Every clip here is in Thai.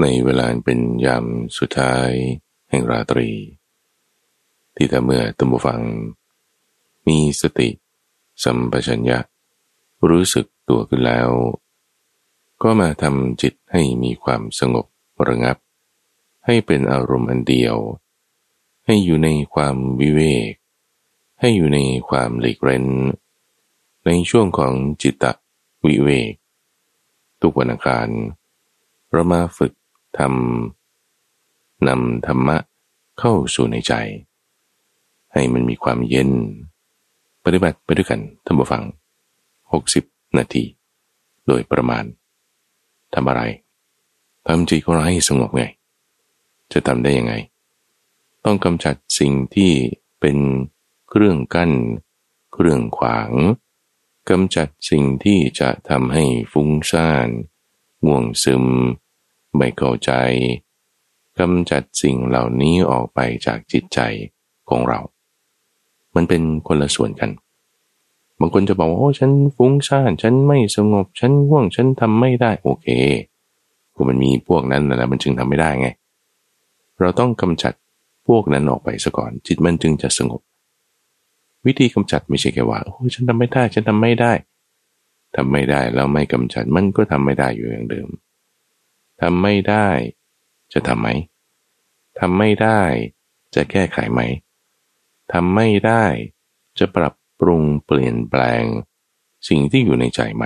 ในเวลาเป็นยามสุดท้ายแห่งราตรี ที่ถ้าเมื่อตัมบูฟัง มีสติ สัมปชัญญะ รู้สึกตัวขึ้นแล้ว ก็มาทำจิตให้มีความสงบระงับ ให้เป็นอารมณ์อันเดียว ให้อยู่ในความวิเวก ให้อยู่ในความหลีกเร้น ในช่วงของจิตตวิเวก ทุกวันอังคารเรามาฝึก ทำนำธรรมะเข้าสู่ในใจ ให้มันมีความเย็น ปฏิบัติไปด้วยกันท่านผู้ฟัง 60 นาที โดยประมาณทำอะไรทำจิตของเราให้สงบไง จะทำได้ยังไง ต้องกำจัดสิ่งที่เป็นเครื่องกั้น เครื่องขวางกำจัดสิ่งที่จะทำให้ฟุ้งซ่านง่วงซึม ไม่เข้าใจกำจัดสิ่งเหล่านี้ออกไปจากจิตใจของเรา มันเป็นคนละส่วนกัน บางคนจะบอกว่าโอ้ฉันฟุ้งซ่าน ฉันไม่สงบ ฉันง่วง ฉันทำไม่ได้ โอเคก็มันมีพวกนั้นนะมันจึงทำไม่ได้ไง เราต้องกำจัดพวกนั้นออกไปซะก่อน จิตมันจึงจะสงบ วิธีกำจัดไม่ใช่แค่ว่าโอ้ฉันทำไม่ได้ ฉันทำไม่ได้ทำไม่ได้แล้วไม่กำจัดมันก็ทำไม่ได้อยู่อย่างเดิม ทำไม่ได้ จะทำไหมทำไม่ได้ จะแก้ไขไหมทำไม่ได้ จะปรับปรุงเปลี่ยนแปลง สิ่งที่อยู่ในใจไหม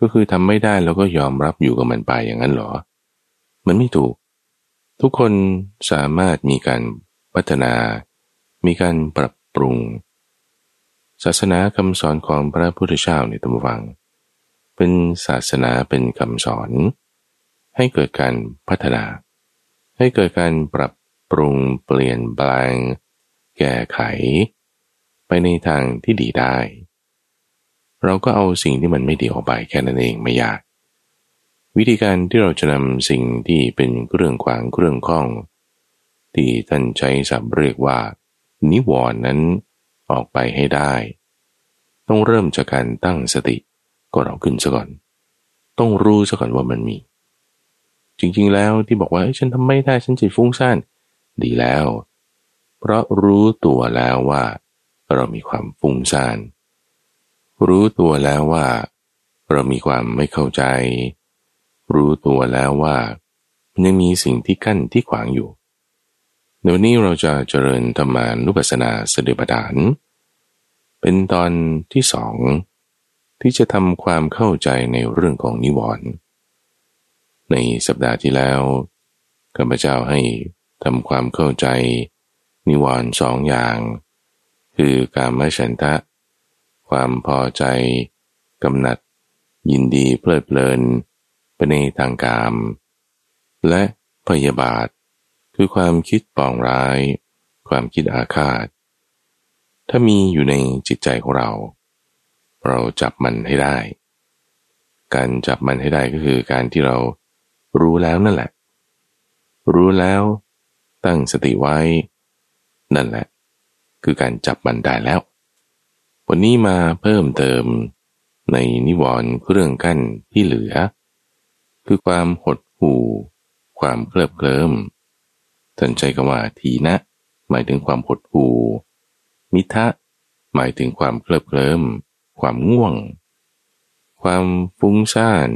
ก็คือทำไม่ได้แล้วก็ยอมรับอยู่กับมันไปอย่างนั้นหรอ มันไม่ถูก ทุกคนสามารถมีการพัฒนา มีการปรับปรุง ศาสนาคำสอนของพระพุทธเจ้าในตัมวัง เป็นศาสนาเป็นคำสอน ให้เกิดการพัฒนา ให้เกิดการปรับปรุงเปลี่ยนแปลง แก้ไข ไปในทางที่ดีได้ เราก็เอาสิ่งที่มันไม่ดีออกไปแค่นั้นเองไม่ยาก วิธีการที่เราจะนำสิ่งที่เป็นเรื่องขวางเรื่องข้อง ที่ท่านใช้ศัพท์เรียกว่า นิวรณ์นั้นออกไปให้ได้ ต้องเริ่มจากการตั้งสติก็เราขึ้นซะก่อน ต้องรู้ซะก่อนว่ามันมี จริงๆแล้วที่บอกว่าฉันทำไม่ได้ฉันจิตฟุ้งซ่านดีแล้ว เพราะรู้ตัวแล้วว่า เรามีความฟุ้งซ่านรู้ตัวแล้วว่า เรามีความไม่เข้าใจ รู้ตัวแล้วว่ามันยังมีสิ่งที่กั้นที่ขวางอยู่เดี๋ยวนี้เราจะเจริญธรรมานุปัสสนาสติปัฏฐาน เป็นตอนที่สองที่จะทำความเข้าใจในเรื่องของนิวรณ์ ในสัปดาห์ที่แล้วข้าพเจ้าให้ทำความเข้าใจ นิวรณ์สองอย่าง คือการมฉันทะ ความพอใจ กำหนัด ยินดีเพลิดเพลินไปในทางกาม และพยาบาท คือความคิดปองร้าย ความคิดอาฆาต ถ้ามีอยู่ในจิตใจของเรา เราจับมันให้ได้ การจับมันให้ได้ก็คือการที่เรา รู้แล้วนั่นแหละ รู้แล้ว ตั้งสติไว้ นั่นแหละ คือการจับมันได้แล้ว วันนี้มาเพิ่มเติมในนิวรณ์เรื่องกั้นที่เหลือ คือความหดหู่ ความเคลิบเคลิ้มท่านใจคำว่าทีนะ หมายถึงความหดหู่ มิทะ หมายถึงความเคลิบเคลิ้มความง่วง ความฟุ้งซ่าน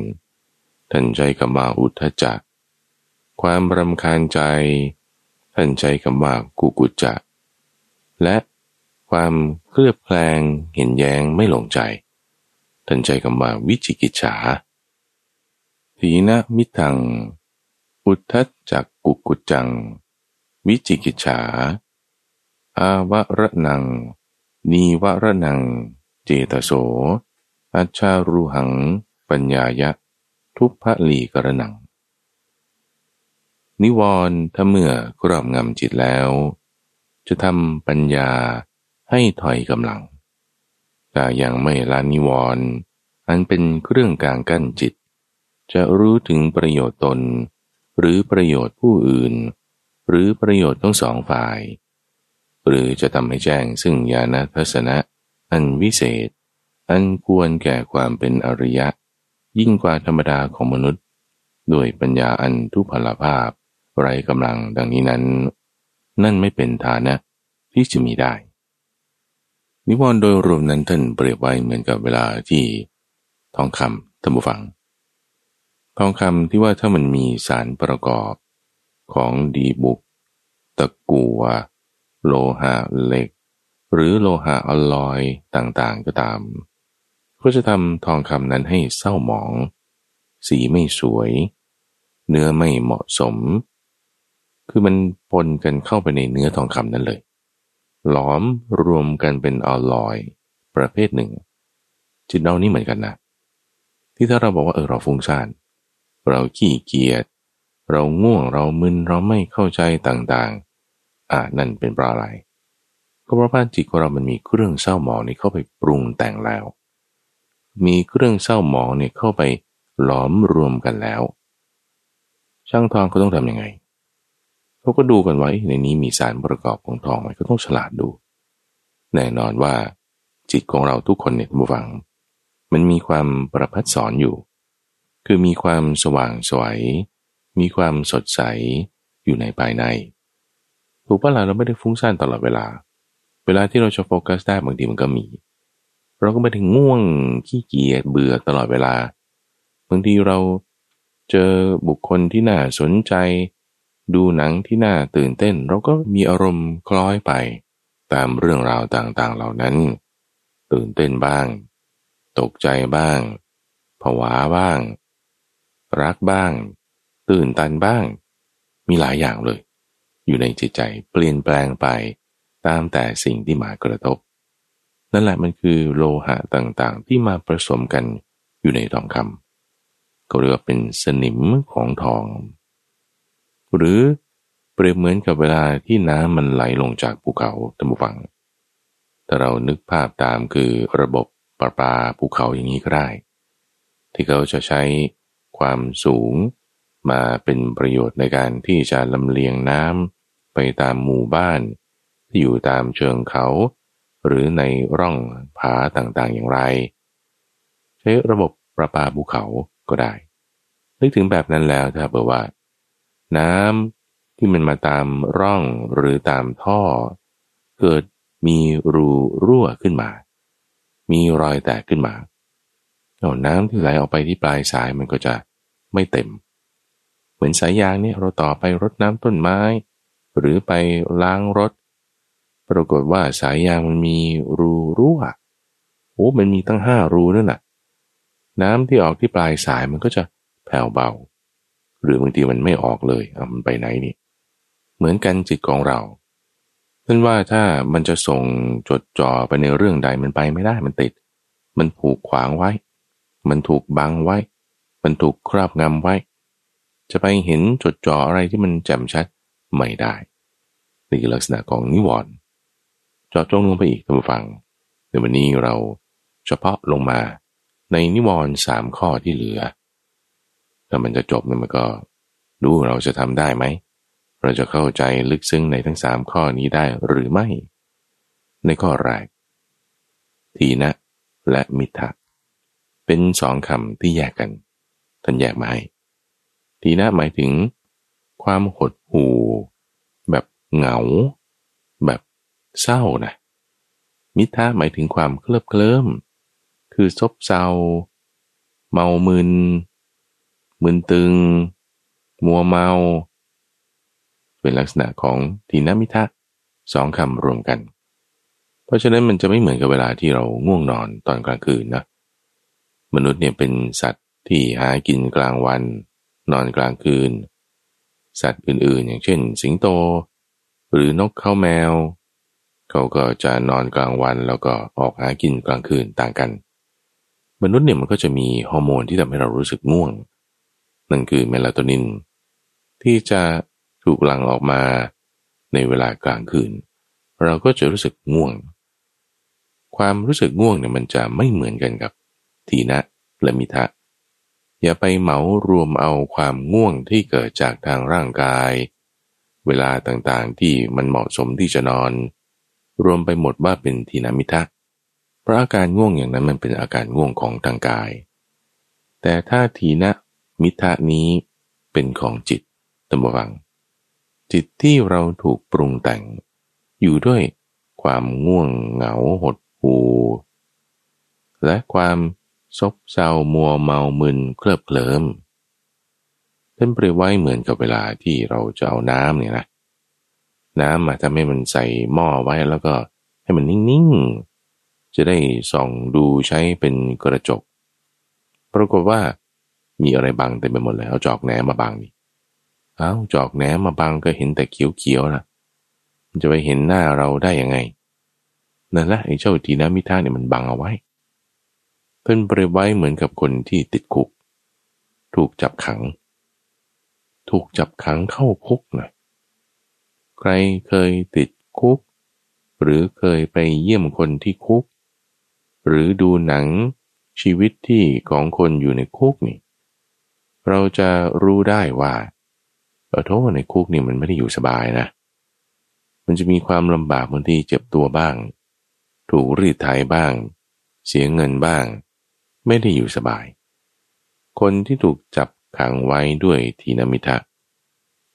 ท่านใช้คำว่าอุทธจักความรำคาญใจ ท่านใช้คำว่ากุกุจจะและความเคลือบแคลงเห็นแย้งไม่หลงใจ ท่านใช้คำว่าวิจิกิจฉาทีนะมิทัง อุทธจักกุกุจจัง วิจิกิจฉา อาวะระนัง นีวะระนัง เจตโส อัชารุหัง ปัญญายะ ทุพพลีกระนัง นิวรณ์ถ้าเมื่อกรอบงำจิตแล้ว จะทำปัญญาให้ถอยกำลัง แต่ยังไม่ละนิวรณ์อันเป็นเครื่องกลางกั้นจิต จะรู้ถึงประโยชน์ตน หรือประโยชน์ผู้อื่น หรือประโยชน์ทั้งสองฝ่าย หรือจะทำให้แจ้งซึ่งญาณทัศนะ อันวิเศษ อันควรแก่ความเป็นอริยะ ยิ่งกว่าธรรมดาของมนุษย์ ด้วยปัญญาอันทุพพลภาพ ไรกำลังดังนี้นั้น นั่นไม่เป็นฐานะที่จะมีได้ นิวรณ์โดยรวมนั้นท่านเปรียบไว้เหมือนกับเวลาที่ทองคำท่านผู้ฟัง ทองคำที่ว่าถ้ามันมีสารประกอบของดีบุก ตะกัว โลหะเหล็ก หรือโลหะอลลอยต่างๆก็ตาม ก็จะทำทองคำนั้นให้เศร้าหมอง สีไม่สวย เนื้อไม่เหมาะสม คือมันปนกันเข้าไปในเนื้อทองคำนั้นเลย หลอมรวมกันเป็นอลลอย ประเภทหนึ่ง จิตเรานี่เหมือนกันนะ ที่ถ้าเราบอกว่าเออเราฟุ้งซ่าน เราขี้เกียจ เราง่วงเรามึนเราไม่เข้าใจต่างๆ อ่านั่นเป็นเพราะอะไรก็เพราะว่าจิตของเรามันมีเครื่องเศร้าหมองนี่เข้าไปปรุงแต่งแล้ว มีเครื่องเศร้าหมองเนี่ยเข้าไปหลอมรวมกันแล้ว ช่างทองเขาต้องทำยังไงเขาก็ดูกันไว้ในนี้มีสารประกอบของทองไหมก็ต้องฉลาดดู แน่นอนว่า จิตของเราทุกคนเนี่ยบูฟัง มันมีความประพัดสอนอยู่ คือมีความสว่างสวยมีความสดใสอยู่ในภายในถูกปะล่ะเราไม่ได้ฟุ้งซ่านตลอดเวลา เวลาที่เราจะโฟกัสได้บางทีมันก็มี เราก็ไม่ถึงง่วงขี้เกียจเบื่อตลอดเวลาบางทีเราเจอบุคคลที่น่าสนใจ ดูหนังที่น่าตื่นเต้น เราก็มีอารมณ์คล้อยไป ตามเรื่องราวต่างๆเหล่านั้น ตื่นเต้นบ้าง ตกใจบ้างผวาบ้าง รักบ้าง ตื่นตันบ้าง มีหลายอย่างเลย อยู่ในจิตใจเปลี่ยนแปลงไปตามแต่สิ่งที่มากระทบ นั่นแหละมันคือโลหะต่างๆ ที่มาผสมกันอยู่ในทองคำก็เรียกว่าเป็นสนิมของทอง หรือเปรียบเหมือนกับเวลาที่น้ำมันไหลลงจากภูเขาตะมุฟัง ถ้าเรานึกภาพตามคือระบบประปาภูเขาอย่างนี้ก็ได้ ที่เขาจะใช้ความสูงมาเป็นประโยชน์ในการที่จะลำเลียงน้ำไปตามหมู่บ้าน ที่อยู่ตามเชิงเขา หรือในร่องผาต่างๆอย่างไร ใช้ระบบประปาภูเขาก็ได้นึกถึงแบบนั้นแล้วถ้าเบอว่า น้ำที่มันมาตามร่องหรือตามท่อ เกิดมีรูรั่วขึ้นมา มีรอยแตกขึ้นมาน้ำที่ไหลออกไปที่ปลายสายมันก็จะไม่เต็ม เหมือนสายยางเนี่ยเราต่อไปรดน้ำต้นไม้ หรือไปล้างรถ ปรากฏว่าสายยางมันมีรูรั่วโอ้มันมีตั้งห้ารูนั่นแหละน้ำที่ออกที่ปลายสายมันก็จะแผ่วเบา หรือบางทีมันไม่ออกเลยอะมันไปไหนนี่ เหมือนกันจิตของเรานั่นว่าถ้ามันจะส่งจดจ่อไปในเรื่องใดมันไปไม่ได้มันติด มันผูกขวางไว้ มันถูกบังไว้ มันถูกครอบงำไว้ จะไปเห็นจดจ่ออะไรที่มันแจ่มชัดไม่ได้นี่ลักษณะของนิวรณ์ จอดจงลงไปอีกท่านผู้ฟังในวันนี้เราเฉพาะลงมาในนิวรณ์สามข้อที่เหลือถ้ามันจะจบเนี่ยมันก็ดูเราจะทำได้ไหม เราจะเข้าใจลึกซึ้งในทั้งสามข้อนี้ได้หรือไม่ ในข้อแรกทีนะ และมิทะเป็นสองคำที่แยกกัน ท่านแยกมาให้ทีนะหมายถึง ความหดหู่ แบบเหงา แบบ เศร้านะมิทะหมายถึงความเคลิบเคลิ้มคือซบเซา เมามึน มึนตึง มัวเมา เป็นลักษณะของทีนมิทะสองคำรวมกัน เพราะฉะนั้นมันจะไม่เหมือนกับเวลาที่เราง่วงนอนตอนกลางคืนนะ มนุษย์เนี่ยเป็นสัตว์ที่หากินกลางวัน นอนกลางคืน สัตว์อื่นๆ อย่างเช่น สิงโต หรือนกเข้าแมว เขาก็จะนอนกลางวันแล้วก็ออกหากินกลางคืนต่างกัน มนุษย์เนี่ยมันก็จะมีฮอร์โมนที่ทำให้เรารู้สึกง่วง นั่นคือเมลาโทนิน ที่จะถูกหลั่งออกมาในเวลากลางคืน เราก็จะรู้สึกง่วง ความรู้สึกง่วงเนี่ยมันจะไม่เหมือนกันกับทีนะและมิทะอย่าไปเหมารวมเอาความง่วงที่เกิดจากทางร่างกาย เวลาต่างๆที่มันเหมาะสมที่จะนอน รวมไปหมดว่าเป็นทีนามิทะเพราะอาการง่วงอย่างนั้นมันเป็นอาการง่วงของทางกาย แต่ถ้าทีนะมิทะนี้เป็นของจิตตัมวัง จิตที่เราถูกปรุงแต่ง อยู่ด้วยความง่วงเหงาหดหูและความซบเซามัวเมามึนเคลิบเคลิ้มเป็นเปรียบไว้เหมือนกับเวลาที่เราจะเอาน้ำเนี่ยนะ น้ำมาทำให้มันใส่หม้อไว้แล้วก็ให้มันนิ่งๆ จะได้ส่องดูใช้เป็นกระจก ปรากฏว่า มีอะไรบังเต็มไปหมดเลยเอาจอกแหนมาบังนี่เอาจอกแหนมาบังก็เห็นแต่เขียวๆล่ะ มันจะไปเห็นหน้าเราได้ยังไงนั่นแหละไอ้เจ้าทีนามิท่าเนี่ยมันบังเอาไว้ เพิ่นเปรียบไว้เหมือนกับคนที่ติดคุก ถูกจับขัง ถูกจับขังเข้าคุกนะ ใครเคยติดคุก หรือเคยไปเยี่ยมคนที่คุก หรือดูหนังชีวิตที่ของคนอยู่ในคุกนี่ เราจะรู้ได้ว่าเออโทษในคุกนี่มันไม่ได้อยู่สบายนะ มันจะมีความลำบากบางทีเจ็บตัวบ้าง ถูกรีดไถบ้าง เสียเงินบ้าง ไม่ได้อยู่สบาย คนที่ถูกจับขังไว้ด้วยทีนมิทะ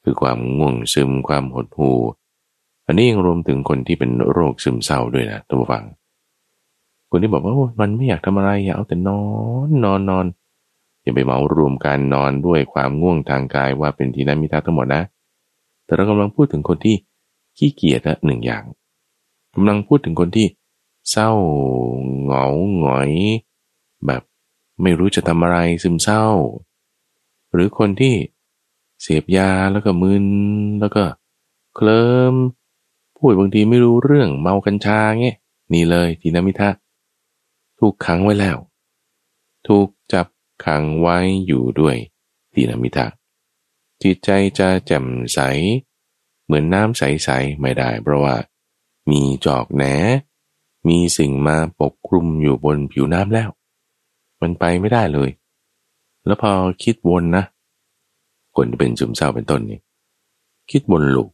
คือความง่วงซึมความหดหู่อันนี้ยังรวมถึงคนที่เป็นโรคซึมเศร้าด้วยนะตัวฟัง คนที่บอกว่ามันไม่อยากทำอะไรอยากเอาแต่นอนนอนนอนอย่าไปเมารวมการนอนด้วยความง่วงทางกายว่าเป็นทีนั้นมิทะทั้งหมดนะ แต่เรากำลังพูดถึงคนที่ขี้เกียจนะหนึ่งอย่างกำลังพูดถึงคนที่เศร้าเหงาหงอย แบบไม่รู้จะทำอะไรซึมเศร้า หรือคนที่ เสพยาแล้วก็มึนแล้วก็เคลิ้มพูดบางทีไม่รู้เรื่องเมากัญชาเงี้ยนี่เลยทีนมิทะถูกขังไว้แล้ว ถูกจับขังไว้อยู่ด้วยทีนมิทะจิตใจจะแจ่มใส เหมือนน้ำใสๆไม่ได้ เพราะว่า มีจอกแหนมีสิ่งมาปกคลุมอยู่บนผิวน้ำแล้ว มันไปไม่ได้เลย แล้วพอคิดวนนะ คนที่เป็นซึมเศร้าเป็นต้นนี่คิดวนลูก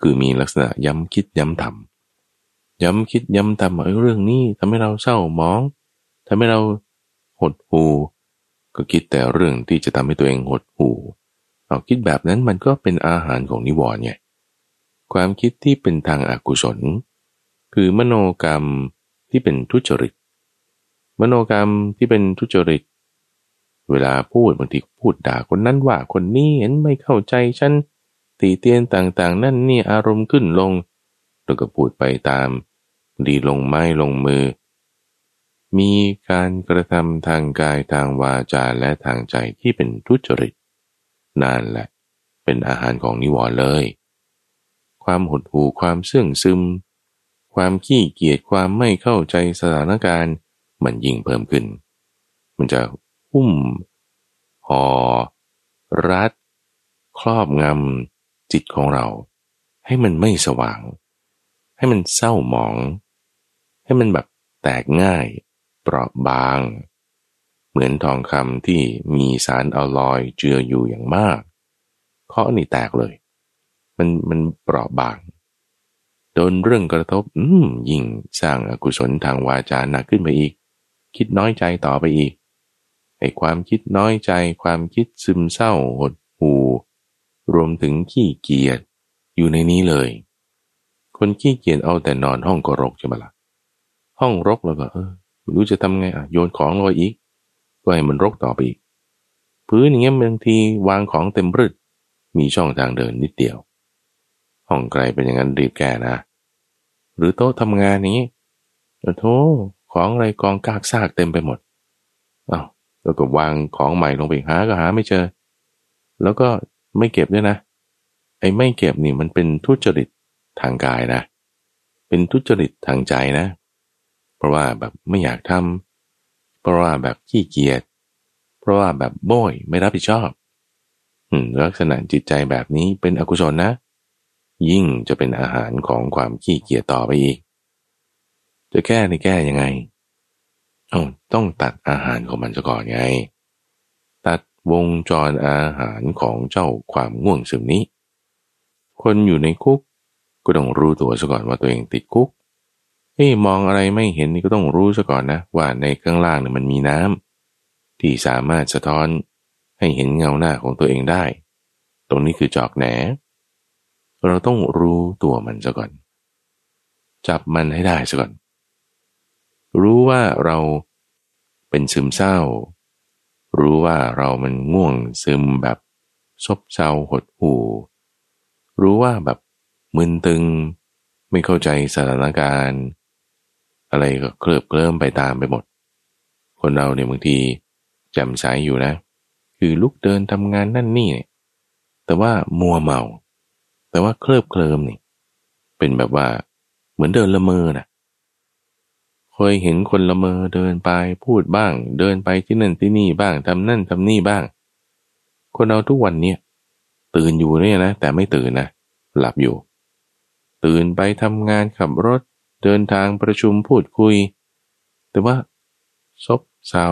คือมีลักษณะย้ำคิดย้ำทำย้ำคิดย้ำทำเรื่องนี้ทำให้เราเศร้าหมองทำให้เราหดหูก็คิดแต่เรื่องที่จะทำให้ตัวเองหดหูเอาคิดแบบนั้นมันก็เป็นอาหารของนิวรณ์ไงความคิดที่เป็นทางอากุศล คือมโนกรรมที่เป็นทุจริต มโนกรรมที่เป็นทุจริต เวลาพูดบางทีพูดด่าคนนั้นว่าคนนี้เห็นไม่เข้าใจฉันตีเตียนต่างๆ นั่นนี่อารมณ์ขึ้นลง แล้วก็พูดไปตาม ดีลงไม้ลงมือ มีการกระทำทางกายทางวาจาและทางใจที่เป็นทุจริตนั่นแหละ เป็นอาหารของนิวรณ์เลย ความหดหู่ความเสื่องซึม ความขี้เกียจความไม่เข้าใจสถานการณ์ มันยิ่งเพิ่มขึ้น มันจะ หุ้มห่อรัด ครอบงำจิตของเรา ให้มันไม่สว่าง ให้มันเศร้าหมอง ให้มันแบบแตกง่าย เปราะบาง เหมือนทองคำที่มีสารอลลอยเจืออยู่อย่างมากเคาะนี่แตกเลย มันมันเปราะบางโดนเรื่องกระทบอืมยิ่งสร้างอากุศลทางวาจาหนักขึ้นไปอีก คิดน้อยใจต่อไปอีก ไอ้ความคิดน้อยใจ ความคิดซึมเศร้าหดหูรวมถึงขี้เกียจอยู่ในนี้เลย คนขี้เกียจเอาแต่นอนห้องก็รกใช่ไหมละ่ะห้องรกแล้วก็เออไม่รู้จะทำไงอะโยนของลงไปอีก ก็ให้มันรกต่อไปอีก พื้นอย่างเงี้ยบางทีวางของเต็มรึดมีช่องทางเดินนิดเดียว ห้องไกลเป็นอย่างนั้นรีบแก้นะ หรือโต๊ะทำงานนี้โธ่ของอะไรกองกากซากเต็มไปหมด แล้วก็วางของใหม่ลงไปหาก็หาไม่เจอ แล้วก็ไม่เก็บด้วยนะ ไอ้ไม่เก็บนี่มันเป็นทุจริตทางกายนะ เป็นทุจริตทางใจนะ เพราะว่าแบบไม่อยากทำเพราะว่าแบบขี้เกียจ เพราะว่าแบบโบยไม่รับผิดชอบลักษณะจิตใจแบบนี้เป็นอกุศลนะ ยิ่งจะเป็นอาหารของความขี้เกียจต่อไปอีก จะแก้ในแก้ยังไง เอาต้องตัดอาหารของมันซะก่อนไง ตัดวงจรอาหารของเจ้าความง่วงซึมนี้ คนอยู่ในคุกก็ต้องรู้ตัวซะก่อนว่าตัวเองติดคุกเฮ้มองอะไรไม่เห็นนี่ก็ต้องรู้ซะก่อนนะ ว่าในข้างล่างเนี่ยมันมีน้ำที่สามารถสะท้อนให้เห็นเงาหน้าของตัวเองได้ ตรงนี้คือจอกแหนเราต้องรู้ตัวมันซะก่อน จับมันให้ได้ซะก่อน รู้ว่าเราเป็นซึมเศร้า รู้ว่าเรามันง่วงซึมแบบซบเซาหดหู่ รู้ว่าแบบมึนตึง ไม่เข้าใจสถานการณ์ อะไรก็เคลือบเคลิ้มไปตามไปหมด คนเราเนี่ยบางทีจำใสอยู่นะ คือลุกเดินทำงานนั่นนี่เนี่ยแต่ว่ามัวเมา แต่ว่าเคลิบเคลิมนี่ เป็นแบบว่าเหมือนเดินละเมอนะ่ะ เคยเห็นคนละเมอเดินไปพูดบ้าง เดินไปที่นั่นที่นี่บ้างทำนั่นทำนี่บ้าง คนเราทุกวันเนี่ยตื่นอยู่เนี่ยนะแต่ไม่ตื่นนะหลับอยู่ ตื่นไปทำงานขับรถ เดินทางประชุมพูดคุย แต่ว่าซบเซา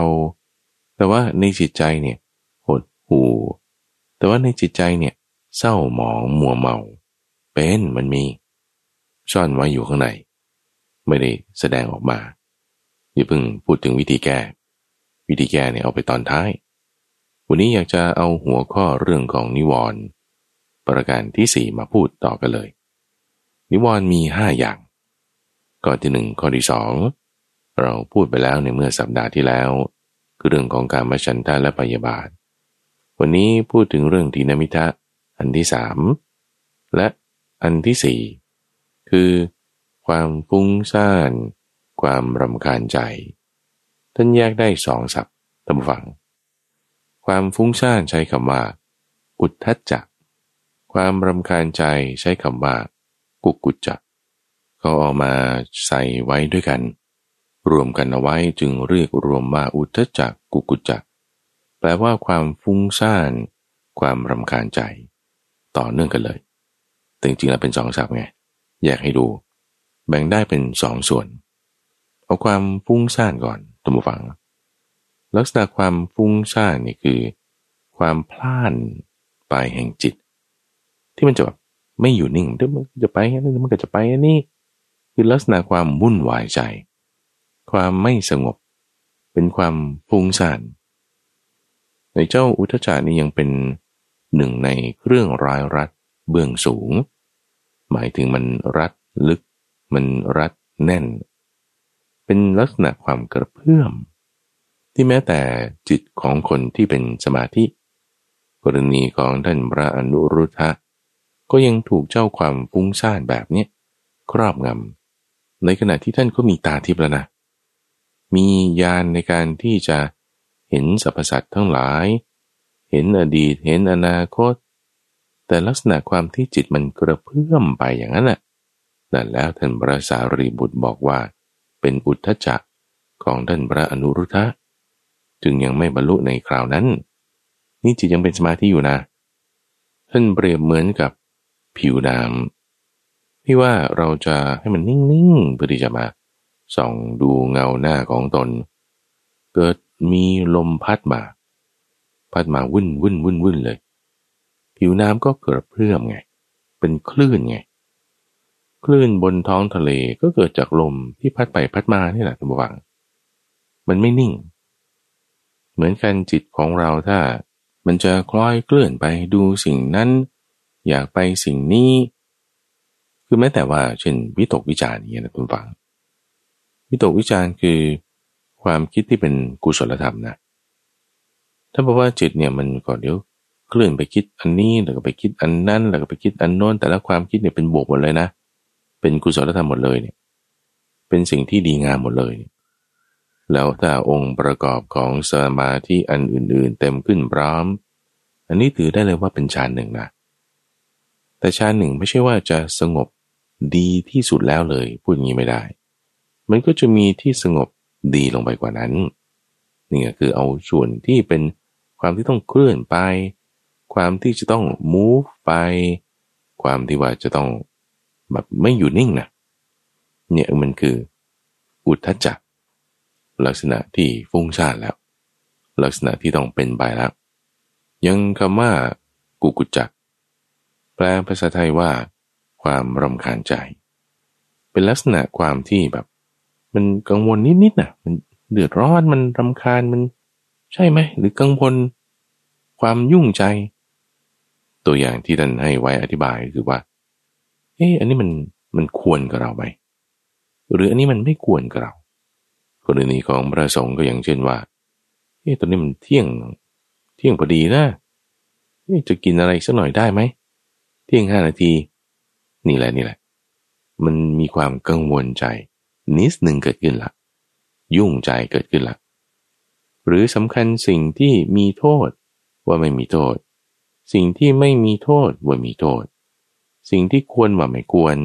แต่ว่าในจิตใจเนี่ยหดหูแต่ว่าในจิตใจเนี่ยเศร้าหมองมัวเมา เป็นมันมี ซ่อนไว้อยู่ข้างใน ไม่ได้แสดงออกมา อย่าเพิ่งพูดถึงวิธีแก้ วิธีแก้เนี่ยเอาไปตอนท้าย วันนี้อยากจะเอาหัวข้อเรื่องของนิวรณ์ประการที่สี่มาพูดต่อกันเลย นิวรณ์มีห้าอย่าง ข้อที่หนึ่งข้อที่สองเราพูดไปแล้วในเมื่อสัปดาห์ที่แล้ว คือเรื่องของการมาชันทาและปยาบาท วันนี้พูดถึงเรื่องทีนมิทะอันที่สามและอันที่สี่คือความฟุ้งซ่าน ความรำคาญใจ ท่านแยกได้สองศัพท์ตามฝัง ความฟุ้งซ่านใช้คำว่า อุทธัจจะความรำคาญใจใช้คำว่า กุกุจจะเขาเอามาใส่ไว้ด้วยกัน รวมกันเอาไว้จึงเรียกรวมว่าอุทธัจจะกุกุจจะแปลว่าความฟุ้งซ่าน ความรำคาญใจ ต่อเนื่องกันเลยแต่จริงๆแล้วเป็นสองศัพท์ไง แยกให้ดู แบ่งได้เป็นสองส่วน เอาความฟุ้งซ่านก่อนตัมฟัง ลักษณะความฟุ้งซ่านนี่คือ ความพล่านไปแห่งจิต ที่มันจะแบบไม่อยู่นิ่งเดี๋ยวมันจะไปอันนี้มันก็จะไปอันนี้คือลักษณะความวุ่นวายใจ ความไม่สงบ เป็นความฟุ้งซ่านในเจ้าอุทจารนี่ยังเป็นหนึ่งในเรื่องรายรัดเบื้องสูง หมายถึงมันรัดลึก มันรัดแน่น เป็นลักษณะความกระเพื่อม ที่แม้แต่จิตของคนที่เป็นสมาธิ กรณีของท่านพระอนุรุทธะก็ยังถูกเจ้าความฟุ้งซ่านแบบนี้ครอบงำในขณะที่ท่านก็มีตาทิพย์แล้วนะ มีญาณในการที่จะเห็นสรรพสัตว์ทั้งหลาย เห็นอดีตเห็นอนาคต แต่ลักษณะความที่จิตมันกระเพื่อมไปอย่างนั้นแหละนั่นแล้วท่านพระสารีบุตรบอกว่า เป็นอุทธจักของท่านพระอนุรุทธะ จึงยังไม่บรรลุในคราวนั้น นี่จิตยังเป็นสมาธิอยู่นะ ท่านเปรียบเหมือนกับผิวน้ำที่ว่าเราจะให้มันนิ่งๆเพื่อที่จะมาส่องดูเงาหน้าของตน เกิดมีลมพัดมา พัดมาวุ่นวุ่นวุ่นวุ่นเลย ผิวน้ำก็เกิดเพื่อมไง เป็นคลื่นไง คลื่นบนท้องทะเลก็เกิดจากลมที่พัดไปพัดมานี่แหละทุกฝัง มันไม่นิ่ง เหมือนกันจิตของเราถ้า มันจะคล้อยเคลื่อนไปดูสิ่งนั้น อยากไปสิ่งนี้ คือแม้แต่ว่าเช่นวิตกวิจารณ์อย่างนี้นะทุกฝัง วิตกวิจารณ์คือความคิดที่เป็นกุศลธรรมนะ ถ้าบอกว่าจิตเนี่ยมันก็เดี๋ยวเคลื่อนไปคิดอันนี้แล้วก็ไปคิดอันนั้นแล้วก็ไปคิดอันโน้นแต่ละความคิดเนี่ยเป็นบวกหมดเลยนะ เป็นกุศลธรรมหมดเลยเนี่ยเป็นสิ่งที่ดีงามหมดเลย แล้วถ้าองค์ประกอบของสมาธิอันอื่น ๆ เต็มขึ้นพร้อม อันนี้ถือได้เลยว่าเป็นฌานหนึ่งนะ แต่ฌานหนึ่งไม่ใช่ว่าจะสงบดีที่สุดแล้วเลย พูดอย่างนี้ไม่ได้ มันก็จะมีที่สงบดีลงไปกว่านั้น นี่ก็คือเอาส่วนที่เป็นความที่ต้องเคลื่อนไป ความที่จะต้อง move ไป ความที่ว่าจะต้อง แบบไม่อยู่นิ่งนะเนี่ยมันคือ อุทธจักลักษณะที่ฟุ้งซ่านแล้ว ลักษณะที่ต้องเป็นไปแล้วยังคำว่ากุกุจักแปลภาษาไทยว่า ความรำคาญใจ เป็นลักษณะความที่แบบ มันกังวลนิดๆนะมันเดือดร้อนมันรำคาญมัน ใช่ไหม หรือกังวลความยุ่งใจ ตัวอย่างที่ท่านให้ไว้อธิบายคือว่า เอ๊ะอันนี้มันมันควรกับเราไหมหรืออันนี้มันไม่ควรกับเรากรณีของพระสงฆ์ก็อย่างเช่นว่าเอ๊ะตอนนี้มันเที่ยงเที่ยงพอดีนะจะกินอะไรสักหน่อยได้ไหม เที่ยงห้านาที นี่แหละนี่แหละ มันมีความกังวลใจ นิดหนึ่งเกิดขึ้นละยุ่งใจเกิดขึ้นละหรือสำคัญสิ่งที่มีโทษว่าไม่มีโทษ สิ่งที่ไม่มีโทษว่ามีโทษ สิ่งที่ควรว่าไม่ควร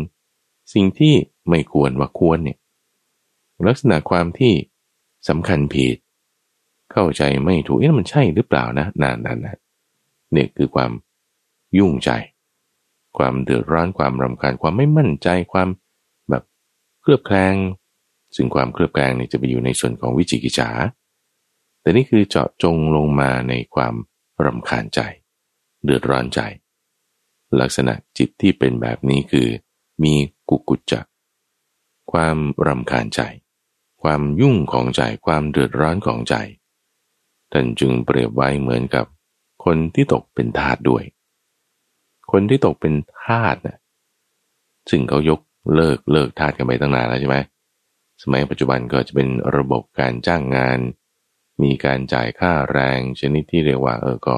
สิ่งที่ไม่ควรว่าควรเนี่ยลักษณะความที่สำคัญผิด เข้าใจไม่ถูกเอ๊ะมันใช่หรือเปล่านะนานนานนเนี่ยคือความยุ่งใจ ความเดือดร้อนความรำคาญความไม่มั่นใจความแบบเครือบแคลงซึ่งความเครือบแคลงเนี่ยจะไปอยู่ในส่วนของวิจิกิจฉาแต่นี่คือเจาะจงลงมาในความรำคาญใจ เดือดร้อนใจ ลักษณะจิตที่เป็นแบบนี้คือ มีกุกุจจะความรำคาญใจ ความยุ่งของใจ ความเดือดร้อนของใจ ท่านจึงเปรียบไว้เหมือนกับ คนที่ตกเป็นทาสด้วย คนที่ตกเป็นทาสนะ่ะซึ่งเขายกเลิกเลิกทาสกันไปตั้งนานแล้วใช่ไหมสมัยปัจจุบันก็จะเป็นระบบการจ้างงาน มีการจ่ายค่าแรงชนิดที่เรียกว่าเออก็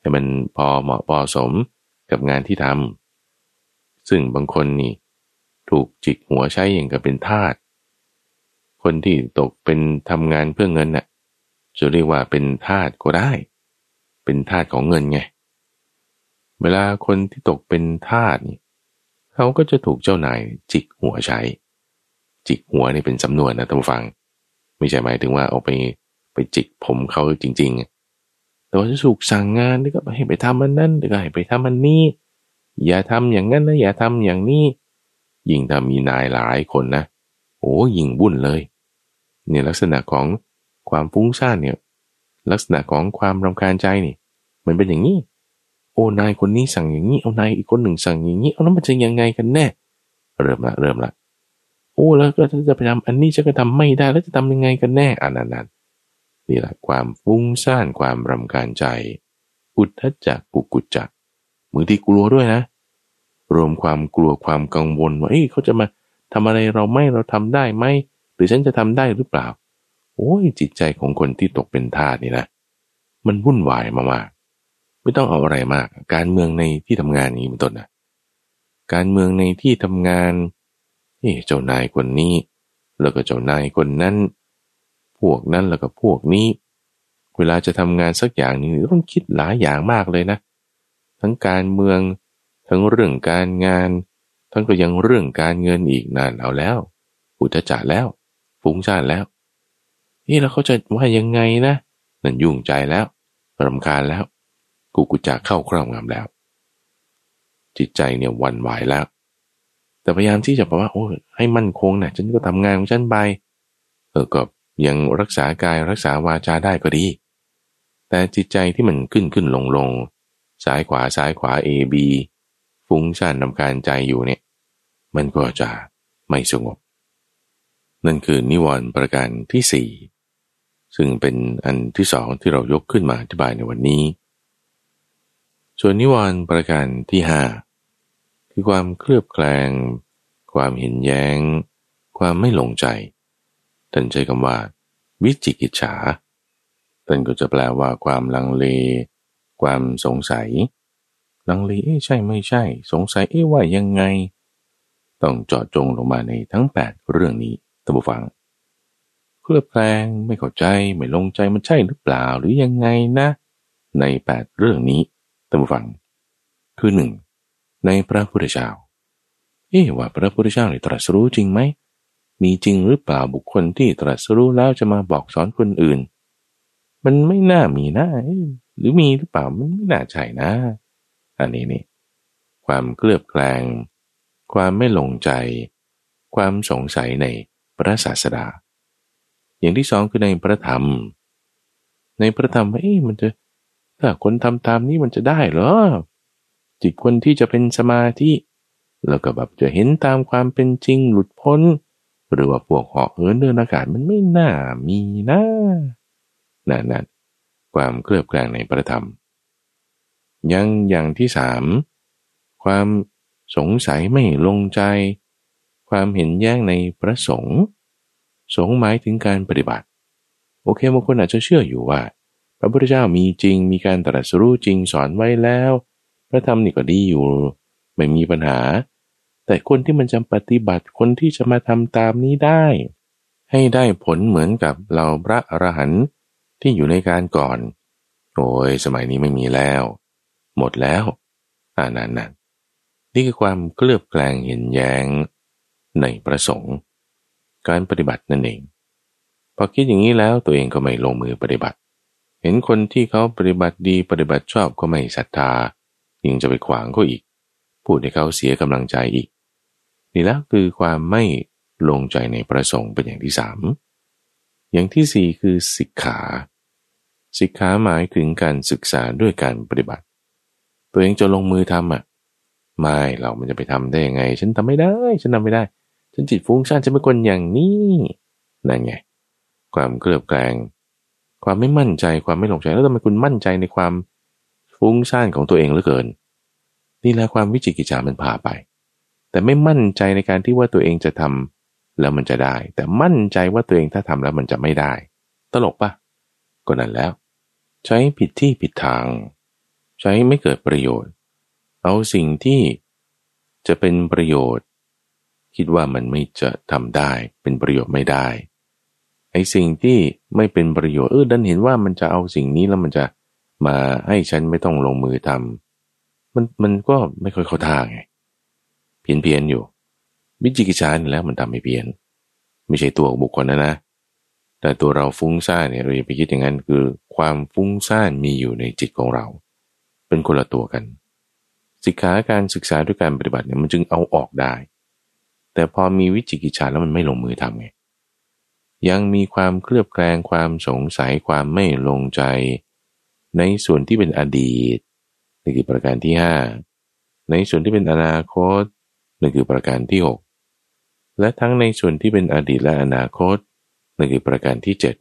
ให้มันพอเหมาะพอสม กับงานที่ทำซึ่งบางคนนี่ ถูกจิกหัวใช้อย่างกับเป็นทาสคนที่ตกเป็นทำงานเพื่อเงินน่ะจะเรียกว่าเป็นทาสก็ได้ เป็นทาสของเงินไง เวลาคนที่ตกเป็นทาสนี่เขาก็จะถูกเจ้านายจิกหัวใช้ จิกหัวนี่เป็นสำนวนนะท่านผู้ฟัง ไม่ใช่หมายถึงว่าเอาไปไปจิกผมเขาจริง ๆ แต่ว่าจะถูกสั่งงานนี่ก็ให้ไปทำมันนั่นหรือก็ให้ไปทำมันนี่อย่าทำอย่างนั้นนะอย่าทำอย่างนี้ ยิ่งถ้ามีนายหลายคนนะโอ้ยิ่งวุ่นเลยเนี่ยลักษณะของความฟุ้งซ่านเนี่ยลักษณะของความรำคาญใจนี่ มันเป็นอย่างนี้ โอ้นายคนนี้สั่งอย่างนี้เอานายอีกคนหนึ่งสั่งอย่างนี้เอาแล้วมันจะยังไงกันแน่ เริ่มละเริ่มละโอ้แล้วก็จะไปทำอันนี้จะก็ทำไม่ได้แล้วจะทำยังไงกันแน่อันนั้น นี่แหละความฟุ้งซ่านความรำคาญใจ อุทธจักกุกุจจักมือที่กลัวด้วยนะ รวมความกลัวความกังวลว่าเอ้ยเขาจะมาทำอะไรเราไม่เราทำได้ไหมหรือฉันจะทำได้หรือเปล่า โอ้ยจิตใจของคนที่ตกเป็นทาสนี่นะมันวุ่นวายมากๆไม่ต้องเอาอะไรมาก การเมืองในที่ทำงานนี้เป็นต้นนะการเมืองในที่ทำงานเฮ้เจ้านายคนนี้ แล้วก็เจ้านายคนนั้น พวกนั้นแล้วก็พวกนี้ เวลาจะทำงานสักอย่างนึงต้องคิดหลายอย่างมากเลยนะ ทั้งการเมือง ทั้งเรื่องการงาน ทั้งก็ยังเรื่องการเงินอีกนานเอาแล้ว อุตจาแล้วฟุ้งซ่านแล้วนี่แล้วเขาจะว่ายังไงนะนั่นยุ่งใจแล้วรำคาญแล้ว กูกูจะเข้าครอบงำแล้ว จิตใจเนี่ยวันไหวแล้ว แต่พยายามที่จะบอกว่าโอ้ให้มั่นคงนะฉันก็ทำงานของฉันไปเออก็ ยังรักษากายรักษาวาจาได้ก็ดี แต่จิตใจที่มันขึ้นขึ้นลงลงซ้ายขวาซ้ายขวา A B ฟุ้งซ่านนำการใจอยู่เนี่ย มันก็จะไม่สงบ นั่นคือนิวรณ์ประการที่สี่ซึ่งเป็นอันที่สองที่เรายกขึ้นมาอธิบายในวันนี้ ส่วนนิวรณ์ประการที่ห้าคือความเคลือบแคลง ความเห็นแย้ง ความไม่ลงใจ ท่านใช้คำว่า วิจิกิจฉาท่านก็จะแปลว่าความลังเล ความสงสัย ลังเลเอ๊ะใช่ไม่ใช่ สงสัยเอ๊ะว่ายังไง ต้องจอดจงลงมาในทั้ง 8 เรื่องนี้ท่านผู้ฟังเคลือบแคลงไม่เข้าใจไม่ลงใจมันใช่หรือเปล่าหรือยังไงนะ ในแปดเรื่องนี้ตั้งฟัง คือหนึ่งในพระพุทธเจ้าเอ๊ว่าพระพุทธเจ้าเนี่ยตรัสรู้จริงไหม มีจริงหรือเปล่าบุคคลที่ตรัสรู้แล้วจะมาบอกสอนคนอื่น มันไม่น่ามีนะหรือมีหรือเปล่ามันไม่น่าใช่นะ อันนี้นี่ความเคลือบแคลง ความไม่ลงใจ ความสงสัยในพระศาสดา อย่างที่สองคือในพระธรรม ในพระธรรมเอ้มันจะถ้าคนทำตามนี้มันจะได้เหรอ จิตคนที่จะเป็นสมาธิ แล้วก็แบบจะเห็นตามความเป็นจริงหลุดพ้น หรือว่าพวกเหาะเหินเดินอากาศมันไม่น่ามีนะนั่นนั่นความเคลือบแคลงในพระธรรม ยังอย่างที่สามความสงสัยไม่ลงใจ ความเห็นแย้งในพระสงฆ์สงหมายถึงการปฏิบัติ โอเคบางคนอาจจะเชื่ออยู่ว่า พระพุทธเจ้ามีจริง มีการตรัสรู้จริงสอนไว้แล้ว พระธรรมนี่ก็ดีอยู่ ไม่มีปัญหา แต่คนที่มันจะปฏิบัติคนที่จะมาทำตามนี้ได้ ให้ได้ผลเหมือนกับเราพระอรหันต์ที่อยู่ในการก่อน โอ้ยสมัยนี้ไม่มีแล้ว หมดแล้วอ่านั่นนั่นนี่คือความเคลือบแคลงเห็นแย้งในประสงค์ การปฏิบัตินั่นเองพอคิดอย่างนี้แล้วตัวเองก็ไม่ลงมือปฏิบัติ เห็นคนที่เขาปฏิบัติดีปฏิบัติชอบก็ไม่ศรัทธายังจะไปขวางก็อีก พูดให้เขาเสียกำลังใจอีก นี่แล้วคือความไม่ลงใจในประสงค์เป็นอย่างที่สามอย่างที่สี่คือสิกขาสิกขาหมายถึงการศึกษาด้วยการปฏิบัติ ตัวเองจะลงมือทำอะไม่เรามันจะไปทำได้ยังไง ฉันทำไม่ได้ ฉันทาไม่ได้ ฉันจิตฟุ้งซ่านฉันเป็นคนอย่างนี้นั่นไงความเกลือบแกลงความไม่มั่นใจความไม่ลงใจแล้วทำไมคุณมั่นใจในความฟุ้งซ่านของตัวเองเหลือเกิน นี่แหละความวิจิกิจามันพาไป แต่ไม่มั่นใจในการที่ว่าตัวเองจะทำแล้วมันจะได้ แต่มั่นใจว่าตัวเองถ้าทำแล้วมันจะไม่ได้ ตลกปะก็นั่นแล้ว ใช้ผิดที่ผิดทาง ใช้ไม่เกิดประโยชน์ เอาสิ่งที่จะเป็นประโยชน์ คิดว่ามันไม่จะทำได้ เป็นประโยชน์ไม่ได้ไอ้สิ่งที่ไม่เป็นประโยชน์เออดันเห็นว่ามันจะเอาสิ่งนี้แล้วมันจะมาให้ฉันไม่ต้องลงมือทำมันมันก็ไม่ค่อยเข้าท่าไง พี้ยนเพียนอยู่วิจิกิจารแล้วมันทำให้เพี้ยน ไม่ใช่ตัวบุคคลนะนะ แต่ตัวเราฟุ้งซ่านเนี่ยเราอย่าไปคิดอย่างนั้นคือความฟุ้งซ่านมีอยู่ในจิตของเรา เป็นคนละตัวกันสิกขาการศึกษาด้วยการปฏิบัติเนี่ยมันจึงเอาออกได้ แต่พอมีวิจิกิจฉาแล้วมันไม่ลงมือทำไงยังมีความเคลือบแคลงความสงสัยความไม่ลงใจ ในส่วนที่เป็นอดีตนี่คือประการที่ห้าในส่วนที่เป็นอนาคต นี่นคือประการที่หกและทั้งในส่วนที่เป็นอดีตและอนาคตนี่นคือประการที่เจ็ด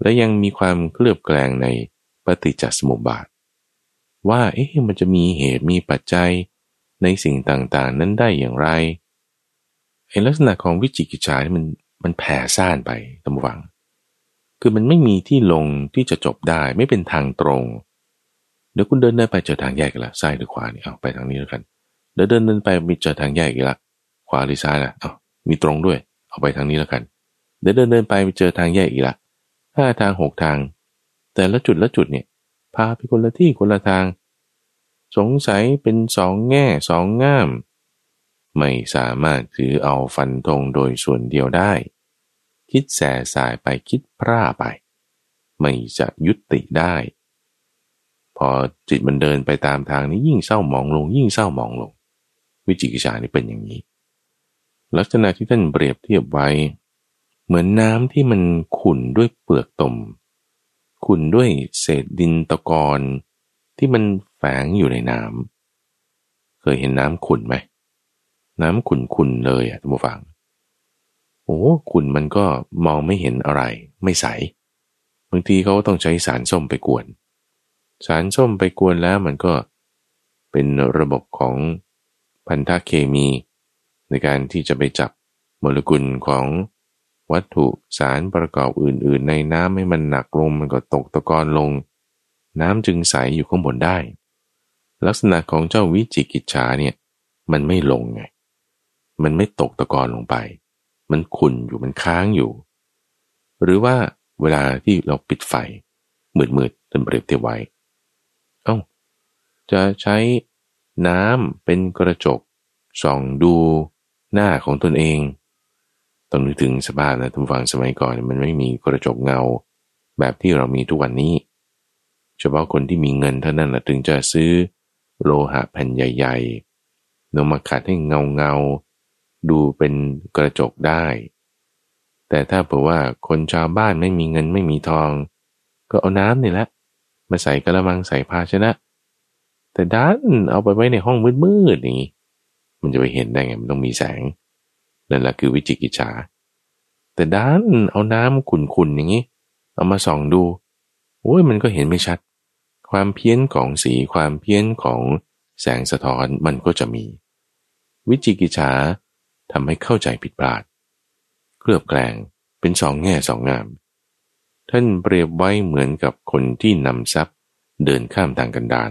และยังมีความเคลือบแคลงในปฏิจจสมุปบาท ว่าเอ๊ะมันจะมีเหตุมีปัจจัยในสิ่งต่างๆ นั้นได้อย่างไรไอ้ลักษณะของวิจิกิจฉานี่มันมันแผ่ซ่านไปตามวัง คือมันไม่มีที่ลงที่จะจบได้ไม่เป็นทางตรง เดี๋ยวคุณเดินได้ไปเจอทางแยกกันละซ้ายหรือขวานี่เอาไปทางนี้แล้วกัน เดินเดินเดินไปมีเจอทางแยกอีกละขวาหรือซ้ายล่ะเอามีตรงด้วย เอาไปทางนี้แล้วกันเดินเดินเดินไปมีเจอทางแยกอีกละห้าทางหกทาง แต่ละจุดละจุดเนี่ยพาไปคนละที่คนละทาง สงสัยเป็นสองแง่สองง่าม ไม่สามารถถือเอาฟันธงโดยส่วนเดียวได้ คิดแสสายไปคิดพร่าไป ไม่จะยุติได้ พอจิตมันเดินไปตามทางนี้ยิ่งเศร้าหมองลง ยิ่งเศร้าหมองลง วิจิกิจานี่เป็นอย่างนี้ ลักษณะที่ท่านเปรียบเทียบไว้ เหมือนน้ำที่มันขุ่นด้วยเปลือกตม ขุ่นด้วยเศษดินตะกอนที่มันแฝงอยู่ในน้ำเคยเห็นน้ำขุ่นไหม น้ำขุ่นๆเลยอะท่านผู้ฟังโอ้ขุ่นมันก็มองไม่เห็นอะไร ไม่ใสบางทีเขาต้องใช้สารส้มไปกวน สารส้มไปกวนแล้วมันก็เป็นระบบของ พันธะเคมี ในการที่จะไปจับโมเลกุลของวัตถุสารประกอบอื่น ๆ ในน้ำให้มันหนักลงมันก็ตกตะกอนลง น้ำจึงใสอยู่ข้างบนได้ ลักษณะของเจ้าวิจิกิจฉาเนี่ยมันไม่ลงไง มันไม่ตกตะกอนลงไป มันขุ่นอยู่มันค้างอยู่ หรือว่าเวลาที่เราปิดไฟมืดๆจนเปรียบเทียบไว้ เอา้า จะใช้ น้ำเป็นกระจกส่องดูหน้าของตนเองต้องนึกถึงสภาพนะทุกฝังสมัยก่อนมันไม่มีกระจกเงา แบบที่เรามีทุกวันนี้ เฉพาะคนที่มีเงินเท่านั้นแหละถึงจะซื้อโลหะแผ่นใหญ่ๆนำมาขัดให้เงาเงาดูเป็นกระจกได้ แต่ถ้าเผื่อว่าคนชาวบ้านไม่มีเงินไม่มีทอง ก็เอาน้ำนี่แหละมาใส่กระมังใส่ภาชนะ แต่ด้านเอาไปไว้ในห้องมืดๆอย่างนี้ มันจะไปเห็นได้ไงมันต้องมีแสง นั่นแหละคือวิจิกิจฉาแต่ด้านเอาน้ำขุ่นๆอย่างนี้ เอามาส่องดูโอ้ยมันก็เห็นไม่ชัด ความเพี้ยนของสีความเพี้ยนของแสงสะท้อนมันก็จะมี วิจิกิจฉาทำให้เข้าใจผิดพลาด เคลือบแกลงเป็นสองแง่สองงาม ท่านเปรียบไว้เหมือนกับคนที่นำทรัพย์เดินข้ามทางกันดาร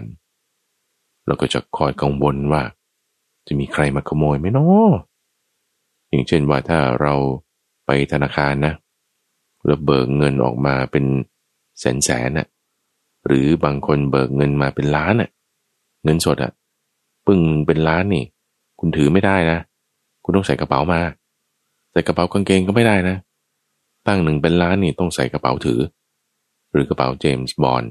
เราก็จะคอยกังวลว่า จะมีใครมาขโมยไหมเนาะอย่างเช่นว่าถ้าเราไปธนาคารนะแล้วเบิกเงินออกมาเป็นแสนแสนน่ะหรือบางคนเบิกเงินมาเป็นล้านน่ะเงินสดอะปึ้งเป็นล้านนี่ คุณถือไม่ได้นะ คุณต้องใส่กระเป๋ามาใส่กระเป๋ากางเกงก็ไม่ได้นะ ตั้งหนึ่งเป็นล้านนี่ต้องใส่กระเป๋าถือ หรือกระเป๋าเจมส์บอล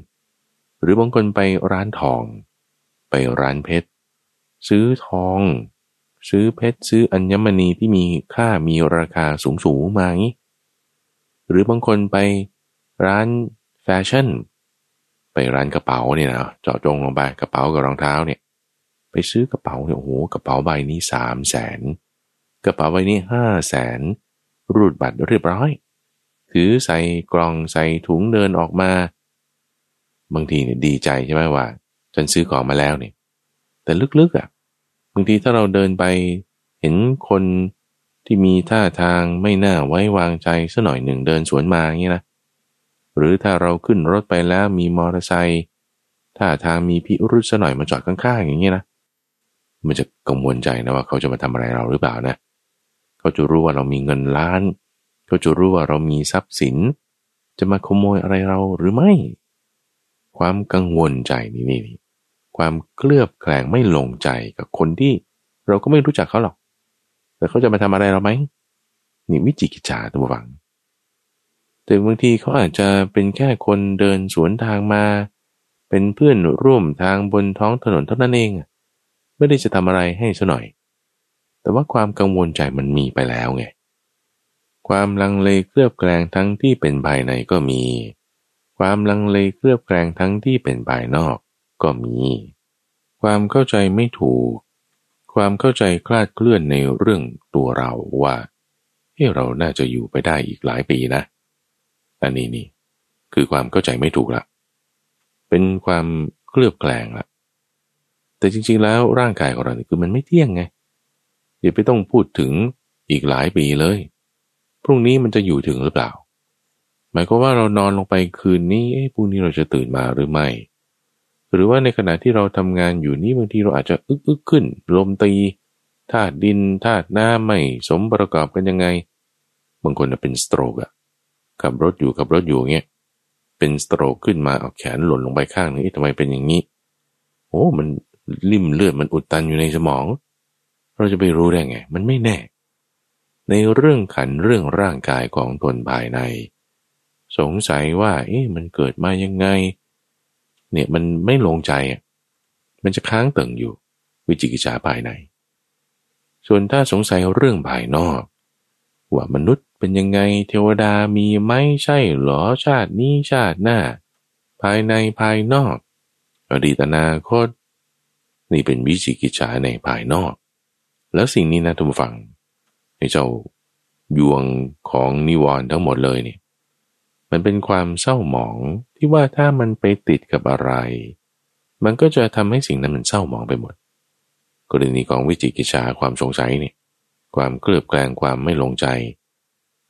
หรือบางคนไปร้านทอง ไปร้านเพชร ซื้อทอง ซื้อเพชร ซื้ออัญมณีที่มีค่ามีราคาสูงสูงมางี้ หรือบางคนไปร้านแฟชั่น ไปร้านกระเป๋าเนี่ยนะเจาะจงลงไปกระเป๋ากับรองเท้าเนี่ยไปซื้อกระเป๋าเนี่ยโอ้โหกระเป๋าใบนี้สามแสนกระเป๋าใบนี้ห้าแสนรูดบัตรเรียบร้อย ถือใส่กล่องใส่ถุงเดินออกมา บางทีเนี่ยดีใจใช่ไหมว่า ฉันซื้อของมาแล้วเนี่ยแต่ลึกๆอะ่ะบางทีถ้าเราเดินไปเห็นคนที่มีท่าทางไม่น่าไว้วางใจสัหน่อยหนึ่งเดินสวนมาอย่างนี้นะหรือถ้าเราขึ้นรถไปแล้วมีมอเตอร์ไซค์ท่าทางมีพิรุษสัหน่อยมาจอดข้างๆอย่างนี้นะมันจะกังวลใจนะว่าเขาจะมาทำอะไรเราหรือเปล่านะเขาจะรู้ว่าเรามีเงินล้าน เขาจะรู้ว่าเรามีทรัพย์สิน จะมาขโมยอะไรเราหรือไม่ ความกังวลใจนี่นี่ความเคลือบแคลงไม่ลงใจกับคนที่เราก็ไม่รู้จักเขาหรอก แต่เขาจะมาทำอะไรเราไหมนี่วิจิกิจฉาตัวฝังแต่บางทีเขาอาจจะเป็นแค่คนเดินสวนทางมา เป็นเพื่อนร่วมทางบนท้องถนนเท่านั้นเอง ไม่ได้จะทำอะไรให้ซะหน่อย แต่ว่าความกังวลใจมันมีไปแล้วไง ความลังเลเคลือบแคลงทั้งที่เป็นภายในก็มี ความลังเลเคลือบแคลงทั้งที่เป็นภายนอกก็มี ความเข้าใจไม่ถูก ความเข้าใจคลาดเคลื่อนในเรื่องตัวเราว่าให้เราน่าจะอยู่ไปได้อีกหลายปีนะ อันนี้นี่ คือความเข้าใจไม่ถูกละ เป็นความเคลือบแคลงละ แต่จริงๆแล้วร่างกายของเราเนี่ยคือมันไม่เที่ยงไงอย่าไปต้องพูดถึงอีกหลายปีเลย พรุ่งนี้มันจะอยู่ถึงหรือเปล่า หมายความว่าเรานอนลงไปคืนนี้พรุ่งนี้เราจะตื่นมาหรือไม่ หรือว่าในขณะที่เราทำงานอยู่นี้บางทีเราอาจจะอึกอึกขึ้น ลมตีธาตุดินธาตุน้ำไม่สมประกอบกันยังไง บางคนจะเป็นสโตรกอะขับรถอยู่ขับรถอยู่เงี้ยเป็นสโตรกขึ้นมาเอาแขนหล่นลงไปข้างนึงทำไมเป็นอย่างนี้ โอ้มันลิ่มเลือดมันอุดตันอยู่ในสมอง เราจะไปรู้ได้ไง มันไม่แน่ ในเรื่องขันเรื่องร่างกายของตนภายใน สงสัยว่า เอ๊ะมันเกิดมายังไง เนี่ยมันไม่ลงใจอะมันจะค้างเตึงอยู่ วิจิกิจฉาภายใน ส่วนถ้าสงสัยเรื่องภายนอก ว่ามนุษย์เป็นยังไงเทวดามีไหมใช่หรอชาตินี้ชาติหน้า ภายในภายนอก อดีตนาคต นี่เป็นวิจิกิจฉาในภายนอก แล้วสิ่งนี้นะทุกฝังในเจ้ายวงของนิวรณ์ทั้งหมดเลยเนี่ย มันเป็นความเศร้าหมองที่ว่าถ้ามันไปติดกับอะไร มันก็จะทำให้สิ่งนั้นมันเศร้าหมองไปหมด กรณีของวิจิกิจฉาความสงสัยเนี่ยความเคลือบแคลงความไม่ลงใจ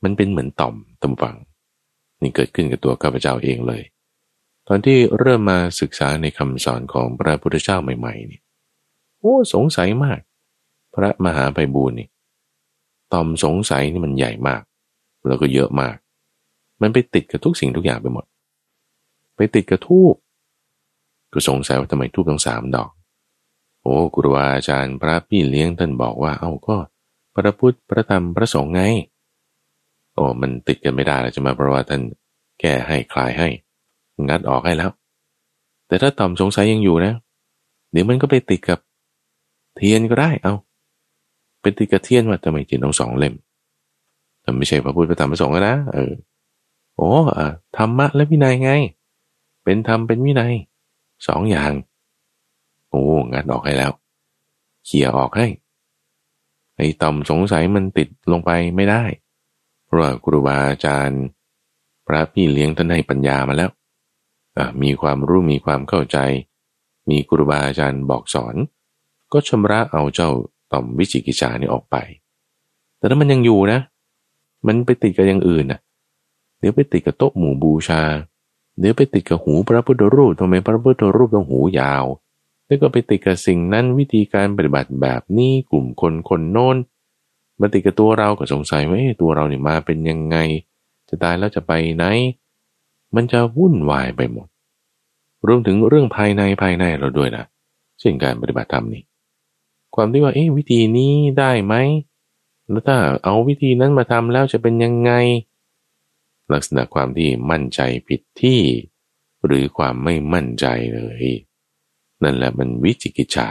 มันเป็นเหมือนต่อมตำฝัง นี่เกิดขึ้นกับตัวข้าพเจ้าเองเลย ตอนที่เริ่มมาศึกษาในคำสอนของพระพุทธเจ้าใหม่ๆนี่โอ้สงสัยมาก พระมหาไพบูลนี่ต่อมสงสัยนี่มันใหญ่มาก แล้วก็เยอะมาก มันไปติดกับทุกสิ่งทุกอย่างไปหมด ไปติดกับทูบก็สงสัยว่าทำไมทูบต้องสามดอก โอ้ครูอาจารย์พระพี่เลี้ยงท่านบอกว่า เอ้าก็ พระพุทธพระธรรมพระสงฆ์ไง โอ้มันติดกันไม่ได้แล้วจะมาเพราะว่าท่านแก้ให้คลายให้ งัดออกให้แล้ว แต่ถ้าต่อมสงสัยยังอยู่นะ เดี๋ยวมันก็ไปติดกับเทียนก็ได้เอาเป็นติดกระเทียนว่าทำไมจิตต้องสองเล่มแต่ไม่ใช่พระพุทธพระธรรมพระสงฆ์นะเออ โอ้ธรรมะและวินัยไง เป็นธรรมเป็นวินัยสองอย่าง โอ้งัดออกให้แล้วเขี่ยออกให้ไอ้ต่อมสงสัยมันติดลงไปไม่ได้เพราะครูบาอาจารย์ พระพี่เลี้ยงท่านให้ปัญญามาแล้วมีความรู้มีความเข้าใจ มีครูบาอาจารย์บอกสอน ก็ชำระเอาเจ้าต่อมวิจิกิจานี่ออกไป แต่ถ้ามันยังอยู่นะ มันไปติดกับอย่างอื่นนะ เดี๋ยวไปติดกับโต๊ะหมู่บูชา เดี๋ยวไปติดกับหูพระพุทธรูปทำไมพระพุทธรูปต้องหูยาว แล้วก็ไปติดกับสิ่งนั้นวิธีการปฏิบัติแบบนี้กลุ่มคนคนโน้นมาติดกับตัวเราก็สงสัยว่าตัวเราเนี่ยมาเป็นยังไง จะตายแล้วจะไปไหน มันจะวุ่นวายไปหมด รวมถึงเรื่องภายในภายในเราด้วยนะเช่นการปฏิบัติธรรมนี่ความที่ว่าเอ๊ะวิธีนี้ได้ไหมแล้วถ้าเอาวิธีนั้นมาทำแล้วจะเป็นยังไง ลักษณะความที่มั่นใจผิดที่ หรือความไม่มั่นใจเลย นั่นแหละมันวิจิกิจฉา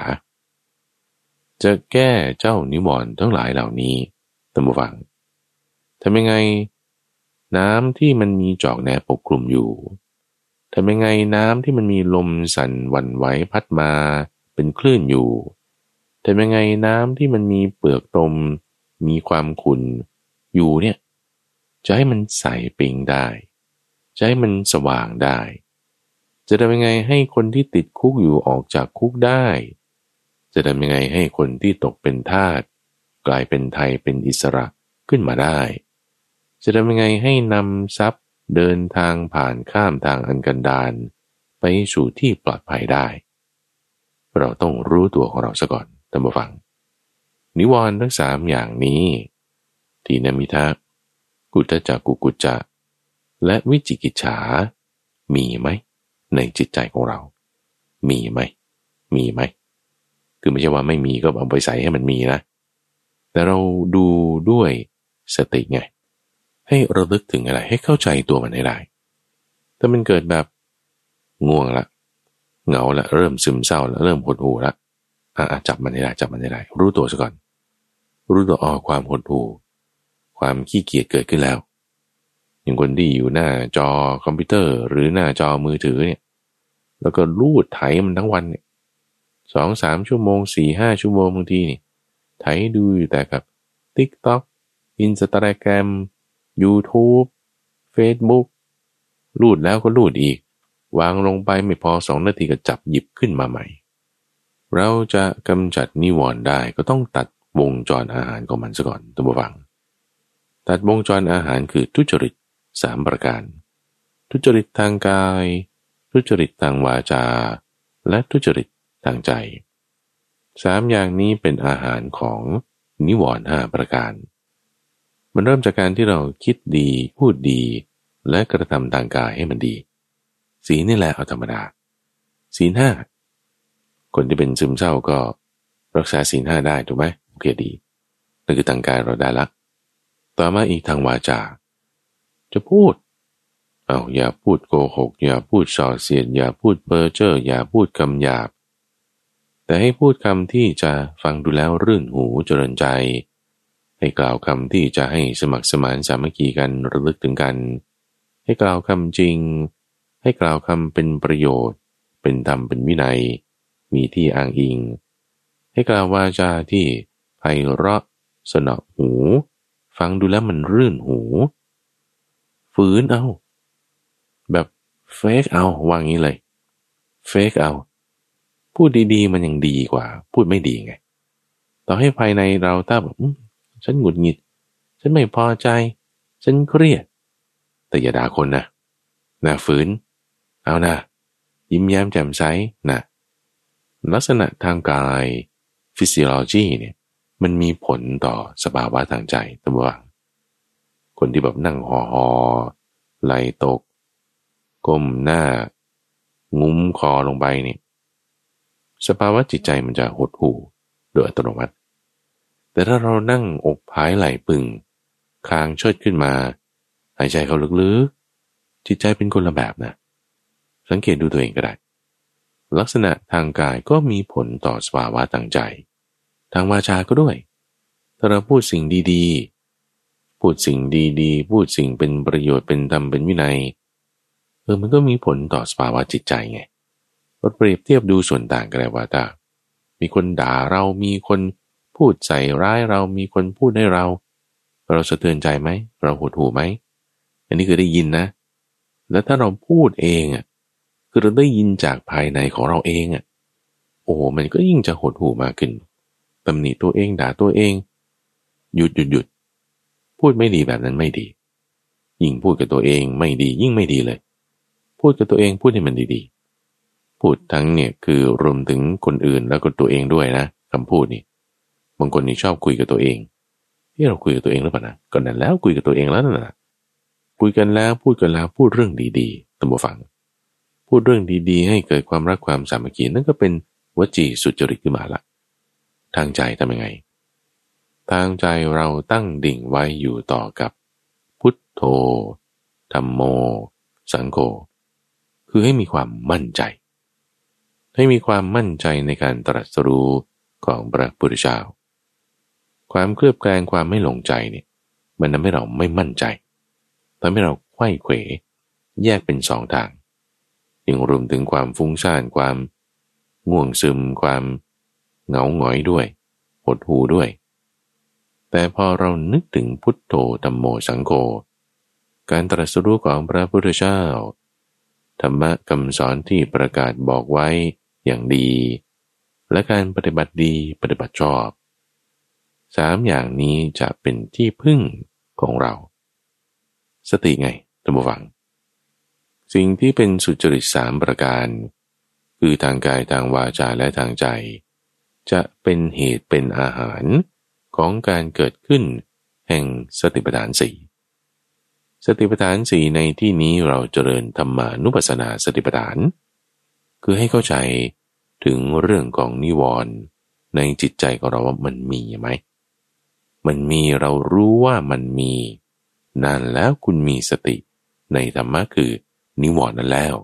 จะแก้เจ้านิวรณ์ทั้งหลายเหล่านี้ตั้งฟังทำยังไง น้ำที่มันมีจอกแหนปกคลุมอยู่ทำยังไงน้ำที่มันมีลมสั่นวันไหวพัดมาเป็นคลื่นอยู่ทำยังไงน้ำที่มันมีเปลือกตม มีความขุ่นอยู่เนี่ย จะให้มันใสปิงได้จะให้มันสว่างได้ จะทำยังไงให้คนที่ติดคุกอยู่ออกจากคุกได้ จะทำยังไงให้คนที่ตกเป็นทาสกลายเป็นไทยเป็นอิสระขึ้นมาได้ จะทำยังไงให้นำทรัพย์เดินทางผ่านข้ามทางอันกันดารไปสู่ที่ปลอดภัยได้ เราต้องรู้ตัวของเราซะก่อนท่านผู้ฟัง นิวรณ์ทั้งสามอย่างนี้ ทีนมิทะ กุตจักกุกุจจะ และวิจิกิจฉา มีไหม ในจิตใจของเรา มีไหม มีไหม คือไม่ใช่ว่าไม่มีก็เอาไปใส่ให้มันมีนะ แต่เราดูด้วยสติไง ให้ระลึกถึงอะไร ให้เข้าใจตัวมันให้ได้ ถ้ามันเกิดแบบง่วงละ เหงาละ เริ่มซึมเศร้าละเริ่มหดหู่ละอะจับมันให้ได้จับมันให้ได้ รู้ตัวซะก่อน รู้ตัวอ๋อความหดหู่ ความขี้เกียจเกิดขึ้นแล้ว อย่างคนที่อยู่หน้าจอคอมพิวเตอร์ หรือหน้าจอมือถือเนี่ยแล้วก็ลูดไถมันทั้งวันเนี่ยสองสามชั่วโมงสี่ห้าชั่วโมงบางทีนี่ไถดูอยู่แต่กับ TikTok Instagram YouTube Facebook ลูดแล้วก็ลูดอีก วางลงไปไม่พอสองนาทีก็จับหยิบขึ้นมาใหม่ เราจะกำจัดนิวรณ์ได้ก็ต้องตัดวงจรอาหารของมันซะก่อนตัวบัง ตัดวงจรอาหารคือทุจริตสามประการ ทุจริตทางกาย ทุจริตทางวาจา และทุจริตทางใจสามอย่างนี้เป็นอาหารของนิวรณ์ห้าประการ มันเริ่มจากการที่เราคิดดีพูดดี และกระทำทางกายให้มันดี สีนี่แหละเอาธรรมดา สีห้าคนที่เป็นซึมเศร้าก็รักษาสีห้าได้ถูกไหมโอเคดีนั่นคือทางกายเราได้ละ ต่อมาอีกทางวาจา จะพูด เอาอย่าพูดโกหก อย่าพูดส่อเสียดอย่าพูดเบอร์เจอร์อย่าพูดคำหยาบ แต่ให้พูดคำที่จะฟังดูแล้วรื่นหูเจริญใจ ให้กล่าวคำที่จะให้สมัครสมานสามัคคีกันระลึกถึงกัน ให้กล่าวคำจริง ให้กล่าวคำเป็นประโยชน์ เป็นธรรมเป็นวินัย มีที่อ้างอิง ให้กล่าววาจาที่ไพเราะสนอหู ฟังดูแล้วมันรื่นหู ฝืนเอา แบบเฟกเอาวางงี้เลยเฟกเอา พูดดีๆ มันยังดีกว่า พูดไม่ดีไง ต่อให้ภายในเราถ้าแบบฉันหงุดหงิด ฉันไม่พอใจ ฉันเครียด แต่อย่าด่าคนนะนะฝืน เอานะยิ้มแย้มแจ่มใสนะลักษณะทางกายฟิสิโลจีเนี่ย มันมีผลต่อสภาวะทางใจตัวว่าคนที่แบบนั่งหอหอไหลตก ก้มหน้างุ้มคอลงไปเนี่ยสภาวะจิตใจมันจะหดหู่โดยอัตโนมัติ แต่ถ้าเรานั่งอกผายไหลปึงคางเชิดขึ้นมา หายใจเข้าลึกๆ จิตใจเป็นคนละแบบนะ สังเกตดูตัวเองก็ได้ ลักษณะทางกายก็มีผลต่อสภาวะทางใจ ทางวาจาก็ด้วย ถ้าเราพูดสิ่งดีๆ พูดสิ่งดีๆ พูดสิ่งเป็นประโยชน์เป็นธรรมเป็นวินัย เออมันก็มีผลต่อสภาวะจิตใจไงเราเปรียบเทียบดูส่วนต่างกันเลยว่าถ้ามีคนด่าเรามีคนพูดใส่ร้ายเรามีคนพูดให้เรา เราสะเทือนใจไหม เราหดหูไหม อันนี้คือได้ยินนะ แล้วถ้าเราพูดเองอะคือเราได้ยินจากภายในของเราเองอะโอ้มันก็ยิ่งจะหดหูมากขึ้น ตำหนิตัวเองด่าตัวเอง หยุดหยุดหยุดพูดไม่ดีแบบนั้นไม่ดี ยิ่งพูดกับตัวเองไม่ดียิ่งไม่ดีเลย พูดกับตัวเองพูดให้มันดีๆ พูดทั้งเนี่ยคือรวมถึงคนอื่นแล้วก็ตัวเองด้วยนะคำพูดนี่บางคนนี่ชอบคุยกับตัวเองที่เราคุยกับตัวเองหรือเปล่านะก็นั่นแล้วคุยกับตัวเองแล้วนั่นแหละคุยกันแล้วพูดกันแล้วพูดเรื่องดีๆตั้งฟัง พูดเรื่องดีๆ ให้เกิดความรักความสามัคคีนั่นก็เป็นวจีสุจริตขึ้นมาละ ทางใจทำยังไง ทางใจเราตั้งดิ่งไว้อยู่ต่อกับ พุทโธธรรมโม สังโฆคือให้มีความมั่นใจ ให้มีความมั่นใจในการตรัสรู้ของพระพุทธเจ้าความเคลือบแคลงความไม่หลงใจเนี่ย มันทำให้เราไม่มั่นใจทำให้เราไข้เขว แยกเป็นสองทางยังรวมถึงความฟุ้งซ่านความง่วงซึม ความ เหงาหงอยด้วย หดหูด้วย แต่พอเรานึกถึงพุทโธธรรมโมสังโฆการตรัสรู้ของพระพุทธเจ้า ธรรมะคำสอนที่ประกาศบอกไว้อย่างดี และการปฏิบัติดีปฏิบัติชอบสามอย่างนี้จะเป็นที่พึ่งของเรา สติไงท่านผู้ฟัง สิ่งที่เป็นสุจริตสามประการ คือทางกายทางวาจาและทางใจ จะเป็นเหตุเป็นอาหารของการเกิดขึ้นแห่งสติปัฏฐานสี่สติปัฏฐานสี่ในที่นี้เราเจริญธรรมานุปัสสนาสติปัฏฐาน คือให้เข้าใจถึงเรื่องของนิวรณ์ในจิตใจของเราว่ามันมีไหม มันมีเรารู้ว่ามันมีนานแล้วคุณมีสติ ในธรรมะคือนิวรณ์นั้นแล้ว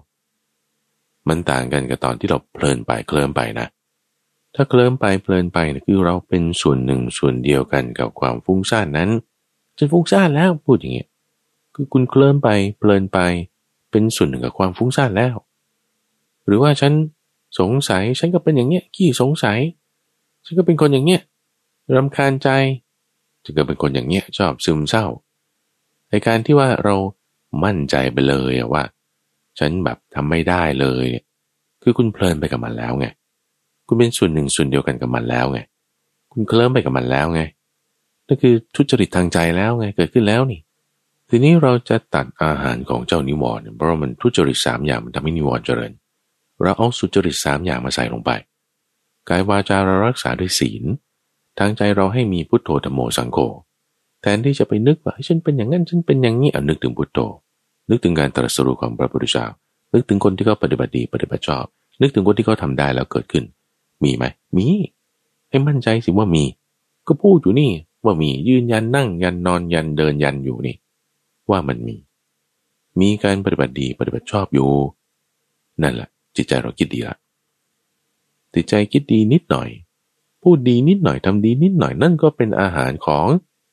มันต่างกันกับตอนที่เราเพลินไปเคลิ้มไปนะ ถ้าเคลิ้มไปเพลินไปนะคือเราเป็นส่วนหนึ่งส่วนเดียวกันกับความฟุ้งซ่านนั้นฉันฟุ้งซ่านแล้วพูดอย่างเงี้ยคือคุณเคลิ้มไปเพลินไป เป็นส่วนหนึ่งกับความฟุ้งซ่านแล้ว หรือว่าฉันสงสัยฉันก็เป็นอย่างเงี้ยขี้สงสัย ฉันก็เป็นคนอย่างเงี้ยรำคาญใจจะเกิดเป็นคนอย่างเงี้ยชอบซึมเศร้าในการที่ว่าเรามั่นใจไปเลยว่า ฉันแบบทำไม่ได้เลย คือคุณเพลินไปกับมันแล้วไง คุณเป็นส่วนหนึ่งส่วนเดียวกันกับมันแล้วไง คุณเคลิ้มไปกับมันแล้วไง นั่นคือทุจริตทางใจแล้วไง เกิดขึ้นแล้วนี่ ทีนี้เราจะตัดอาหารของเจ้านิวรณ์เพราะมันทุจริตสามอย่างมันทำให้นิวรณ์เจริญ เราเอาสุจริตสามอย่างมาใส่ลงไป กายวาจาเรารักษาด้วยศีล ทางใจเราให้มีพุทโธธรรมโมสังโฆ แทนที่จะไปนึกว่าฉันเป็นอย่างนั้นฉันเป็นอย่างนี้อะนึกถึงพุทโธ นึกถึงการตรัสรู้ของพระพุทธเจ้า นึกถึงคนที่เขาปฏิบัติดีปฏิบัติชอบ นึกถึงคนที่เขาทาได้แล้วเกิดขึ้น มีไหม มีให้มั่นใจสิว่ามี ก็พูดอยู่นี่ว่ามียืนยันนั่งยันนอนยันเดินยันอยู่นี่ ว่ามันมี มีการปฏิบัติดีปฏิบัติชอบอยู่ นั่นแหละจิตใจเราคิดดีละจิตใจคิดดีนิดหน่อย พูดดีนิดหน่อยทำดีนิดหน่อยนั่นก็เป็นอาหารของ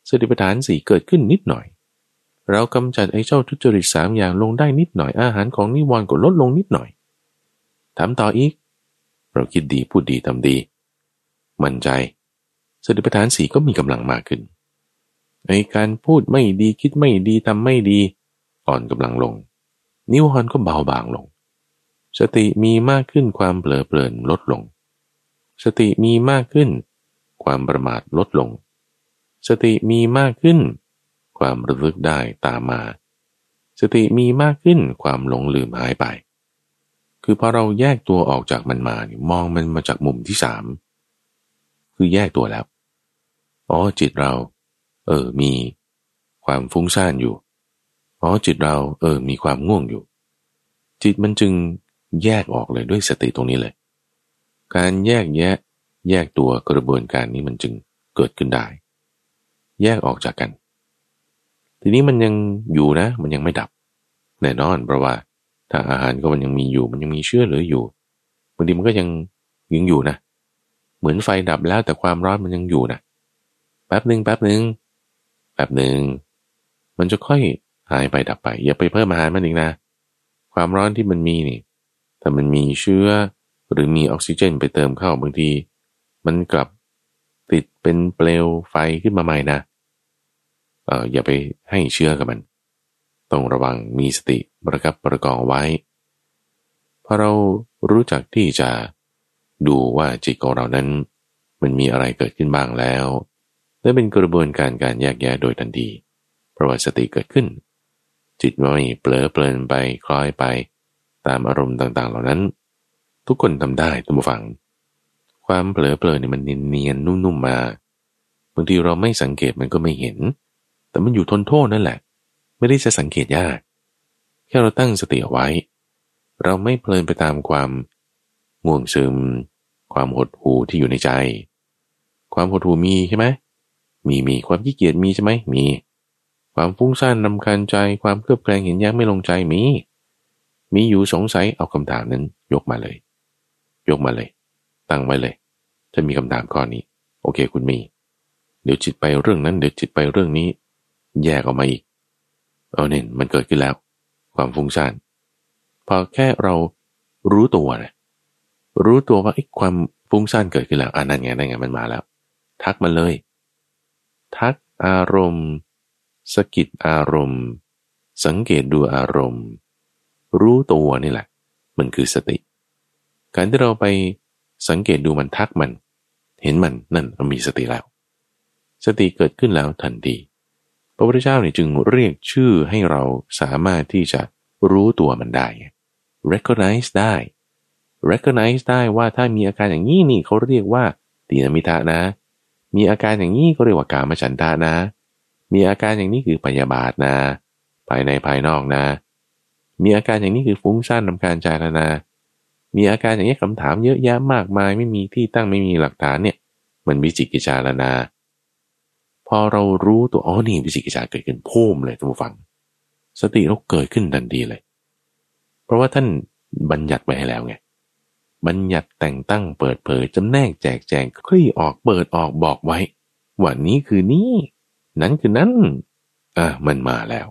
สติปัฏฐานสี่เกิดขึ้นนิดหน่อย เรากำจัดไอ้เจ้าทุจริตสามอย่างลงได้นิดหน่อยอาหารของนิวรณ์ก็ลดลงนิดหน่อยถามต่ออีก เราคิดดีพูดดีทำดี มั่นใจสติปัฏฐานสีก็มีกำลังมากขึ้นในการพูดไม่ดีคิดไม่ดีทำไม่ดี อ่อนกำลังลง นิวรณ์ก็เบาบางลง สติมีมากขึ้นความเปลอเปลินลดลง สติมีมากขึ้น ความประมาทลดลง สติมีมากขึ้น ความระลึกได้ตามมา สติมีมากขึ้นความหลงลืมหายไป คือพอเราแยกตัวออกจากมันมาเนี่ยมองมันมาจากมุมที่สามคือแยกตัวแล้วอ๋อจิตเรา เออ มีความฟุ้งซ่านอยู่อ๋อจิตเรา เออ มีความง่วงอยู่ จิตมันจึงแยกออกเลยด้วยสติตรงนี้เลย การแยกแยะ แยกตัวกระบวนการนี้มันจึงเกิดขึ้นได้ แยกออกจากกัน ทีนี้มันยังอยู่นะ มันยังไม่ดับ แน่นอนเพราะว่า ถ้าอาหารก็มันยังมีอยู่ มันยังมีเชื้อเหลืออยู่บางทีมันก็ยังยังอยู่นะ เหมือนไฟดับแล้วแต่ความร้อนมันยังอยู่นะแป๊บหนึ่งแป๊บหนึ่งแป๊บหนึ่งมันจะค่อยหายไปดับไป อย่าไปเพิ่มอาหารมันอีกนะ ความร้อนที่มันมีนี่ถ้ามันมีเชื้อหรือมีออกซิเจนไปเติมเข้าบางที มันกลับติดเป็นเปลวไฟขึ้นมาใหม่นะเอออย่าไปให้เชื้อกับมัน ต้องระวังมีสติประกับประกองไว้พอเรารู้จักที่จะดูว่าจิตของเรานั้น มันมีอะไรเกิดขึ้นบ้างแล้วและเป็นกระบวนการการแยกแยะโดยทันทีเพราะว่าสติเกิดขึ้น จิตไม่เปลอเปลินไปคล้อยไป ตามอารมณ์ต่างๆ เหล่านั้น ทุกคนทำได้ทุกฝัง ความเปลอเปลินเนี่ยมันเนียนๆนุ่มๆมาบางทีเราไม่สังเกตมันก็ไม่เห็น แต่มันอยู่ทนโทษนั่นแหละ ไม่ได้จะสังเกตยาก แค่เราตั้งสติเอาไว้ เราไม่เพลินไปตามความง่วงซึม ความหดหู่ที่อยู่ในใจ ความหดหู่มีใช่ไหมมีมีความขี้เกียจมีใช่ไหมมี ความฟุ้งซ่านนำคาญใจ ความเครือบแคลงเห็นแย้งไม่ลงใจมี มีอยู่สงสัยเอาคำถามนั้น ยกมาเลย ยกมาเลย ตั้งไว้เลยจะมีคำถามข้อนี้ โอเคคุณมี เดี๋ยวจิตไปเรื่องนั้นเดี๋ยวจิตไปเรื่องนี้ แยกออกมาอีก เอาเนี่ยมันเกิดขึ้นแล้ว ความฟุ้งซ่านพอแค่เรารู้ตัวนะรู้ตัวว่าไอ้ความฟุ้งซ่านเกิดขึ้นแล้วอ่านั่นไงนั่นไงมันมาแล้ว ทักมันเลย ทักอารมณ์สกิดอารมณ์ สังเกตดูอารมณ์ รู้ตัวนี่แหละ มันคือสติ การที่เราไปสังเกตดูมันทักมัน เห็นมันนั่นมันมีสติแล้ว สติเกิดขึ้นแล้วทันที ระพุทธเจ้าเนี่ยจึงเรียกชื่อให้เราสามารถที่จะรู้ตัวมันได้ recognize ได้ recognize ได้ว่าถ้ามีอาการอย่างนี้นี่เขาเรียกว่าตีนมิทะนะ มีอาการอย่างนี้เขาเรียกว่ากามฉันทานะ มีอาการอย่างนี้คือพยาบาทนะ ภายในภายนอกนะ มีอาการอย่างนี้คือฟุ้งซ่านนำการจแล้วนะมีอาการอย่างนี้คำถามเยอะแยะมากมาย ไม่มีที่ตั้งไม่มีหลักฐานเนี่ยมันวิจิกิจาแล้วนะ พอเรารู้ตัวอ๋อนี่วิจิกิจาเกิดขึ้นพุ่มเลยท่านผู้ฟัง สติเราเกิดขึ้นทันทีเลย เพราะว่าท่านบัญญัติไว้ให้แล้วไงบัญญัติแต่งตั้งเปิดเผยจำแนกแจกแจงคลี่ออกเปิดออกบอกไว้ว่านี้คือนี้ นั้นคือนั้นอะมันมาแล้ว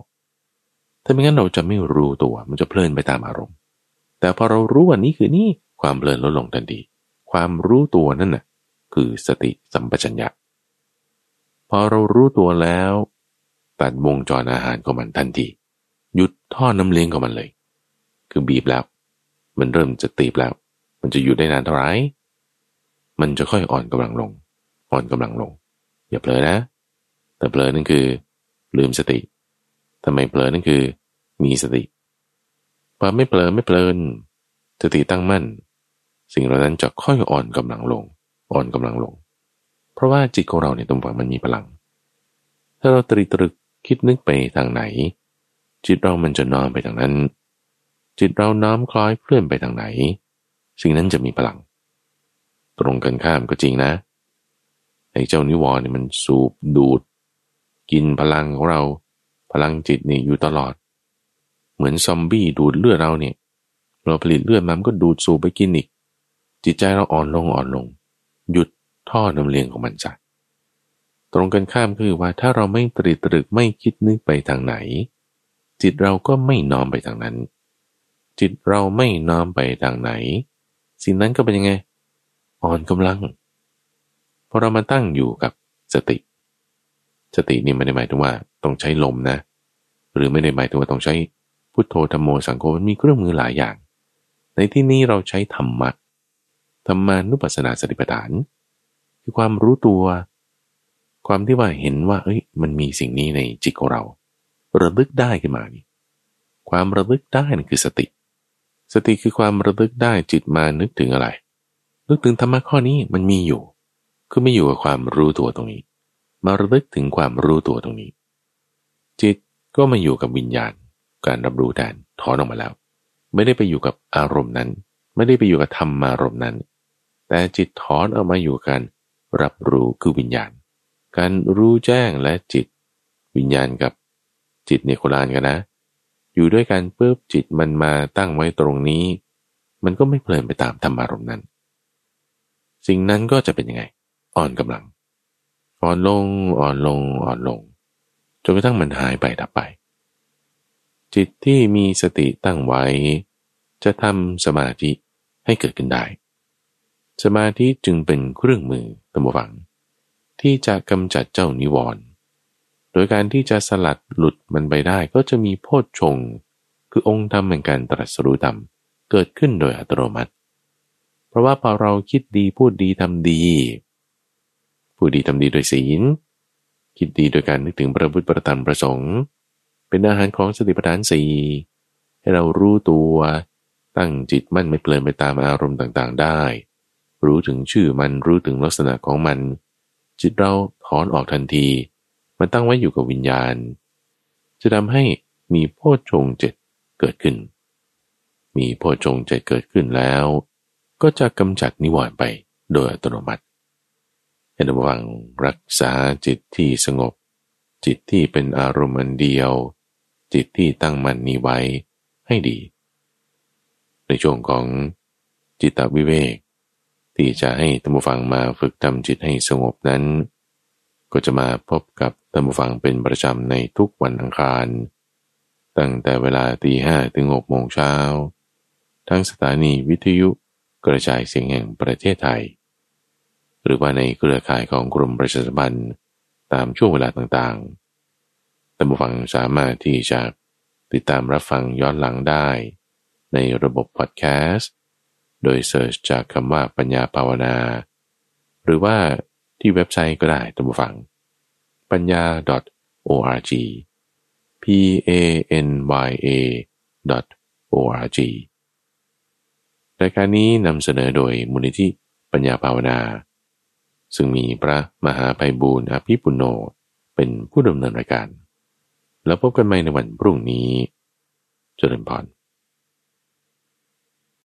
ถ้าไม่งั้นเราจะไม่รู้ตัวมันจะเพลินไปตามอารมณ์ แต่พอเรารู้ว่านี้คือนี่ความเพลินลดลงทันทีความรู้ตัวนั่นน่ะคือสติสัมปชัญญะ พอเรารู้ตัวแล้ว ตัดวงจรอาหารของมันทันทีหยุดท่อน้ำเลี้ยงของมันเลย คือบีบแล้ว มันเริ่มจะตีบแล้ว มันจะอยู่ได้นานเท่าไหร่มันจะค่อยอ่อนกำลังลง อ่อนกำลังลง อย่าเผลอนะ แต่เผลอนั่นคือ ลืมสติทำไมเผลอนั่นคือ มีสติพอไม่เผลอไม่เพลินสติตั้งมั่น สิ่งเหล่านั้นจะค่อยอ่อนกำลังลง อ่อนกำลังลง เพราะว่าจิตของเราเนี่ยตรงฝั่งมันมีพลัง ถ้าเราตรีตรึกคิดนึกไปทางไหน จิตเรามันจะน้อมไปทางนั้น จิตเราน้อมคล้อยเคลื่อนไปทางไหน สิ่งนั้นจะมีพลัง ตรงกันข้ามก็จริงนะไอ้เจ้านิวรณ์เนี่ยมันสูบดูด กินพลังของเรา พลังจิตนี่อยู่ตลอด เหมือนซอมบี้ดูดเลือดเราเนี่ยเราผลิตเลือดมันก็ดูดสูบไปกินอีก จิตใจเราอ่อนลงอ่อนลง หยุด ท่อน้ำเลี้ยงของมันจ้ะตรงกันข้ามคือว่าถ้าเราไม่ตรีตรึกไม่คิดนึกไปทางไหน จิตเราก็ไม่น้อมไปทางนั้น จิตเราไม่น้อมไปทางไหน สิ่งนั้นก็เป็นยังไง อ่อนกำลังพอเรามาตั้งอยู่กับสติ สตินี่ไม่ได้หมายถึงว่าต้องใช้ลมนะ หรือไม่ได้หมายถึงว่าต้องใช้พุทโธธรรมโมสังโฆมันมีเครื่องมือหลายอย่าง ในที่นี้เราใช้ธรรมะธรรมานุปัสสนาสติปัฏฐาน คือความรู้ตัว ความที่ว่าเห็นว่า เอ้ย มันมีสิ่งนี้ในจิตของเรา ระลึกได้ขึ้นมานี่ความระลึกได้นั่นคือสติ สติคือความระลึกได้จิตมานึกถึงอะไร นึกถึงธรรมะข้อนี้มันมีอยู่ คือไม่อยู่กับความรู้ตัวตรงนี้ มาระลึกถึงความรู้ตัวตรงนี้ จิตก็มาอยู่กับวิญญาณ การรับรู้แทนถอนออกมาแล้ว ไม่ได้ไปอยู่กับอารมณ์นั้น ไม่ได้ไปอยู่กับธรรมารมณ์นั้น แต่จิตถอนออกมาอยู่กัน รับรู้คือวิญญาณ การรู้แจ้งและจิต วิญญาณกับจิตเนี่ยคนละอันกันนะ อยู่ด้วยกันปุ๊บจิตมันมาตั้งไว้ตรงนี้ มันก็ไม่เพลินไปตามธรรมารมณ์นั้น สิ่งนั้นก็จะเป็นยังไง อ่อนกำลัง อ่อนลงอ่อนลงอ่อนลงจนกระทั่งมันหายไปดับไป จิตที่มีสติตั้งไว้ จะทำสมาธิให้เกิดขึ้นได้ สมาธิจึงเป็นเครื่องมือตัมวัง ที่จะกำจัดเจ้านิวรณ์โดยการที่จะสลัดหลุดมันไปได้ก็จะมีโพชฌงคือองค์ธรรมแห่งการตรัสรู้ธรรมเกิดขึ้นโดยอัตโนมัติ เพราะว่าพอเราคิดดีพูดดีทำดี พูดดีทำดีโดยศีล คิดดีโดยการนึกถึงพระพุทธประธรรมประสงค์ เป็นอาหารของสติปัฏฐานสี่ให้เรารู้ตัวตั้งจิตมั่นไม่เปลี่ยนไปตามอารมณ์ต่างๆได้ รู้ถึงชื่อมันรู้ถึงลักษณะของมัน จิตเราถอนออกทันที มันตั้งไว้อยู่กับวิญญาณ จะทำให้มีโพชงเจ็ดเกิดขึ้น มีโพชงเจ็ดเกิดขึ้นแล้ว ก็จะกำจัดนิวรณ์ไปโดยอัตโนมัติให้ระวังรักษาจิตที่สงบ จิตที่เป็นอารมณ์อันเดียว จิตที่ตั้งมันนี้ไว้ให้ดี ในช่วงของจิตวิเวก ที่จะให้ตัมฟังมาฝึกทำจิตให้สงบนั้น ก็จะมาพบกับตัมฟังเป็นประจำในทุกวันอังคาร ตั้งแต่เวลาตีห้ถึงหกโมงเช้า ทั้งสถานีวิทยุกระจายเสียงแห่งประเทศไทย หรือว่าในเครือข่ายของกรมประชาสัมพันธ์ตามช่วงเวลาต่างๆท่านผู้ฟังสามารถที่จะติดตามรับฟังย้อนหลังได้ ในระบบพอดแคสต์ โดยเสิร์ชจากคำว่าปัญญาภาวนา หรือว่าที่เว็บไซต์ก็ได้ท่านผู้ฟัง ปัญญา .org p a n y a .org รายการนี้นำเสนอโดยมูลนิธิปัญญาภาวนา ซึ่งมีพระมหาภัยบูรณ์อภิปุโนเป็นผู้ดำเนินรายการ แล้วพบกันใหม่ในวันพรุ่งนี้ เจริญพร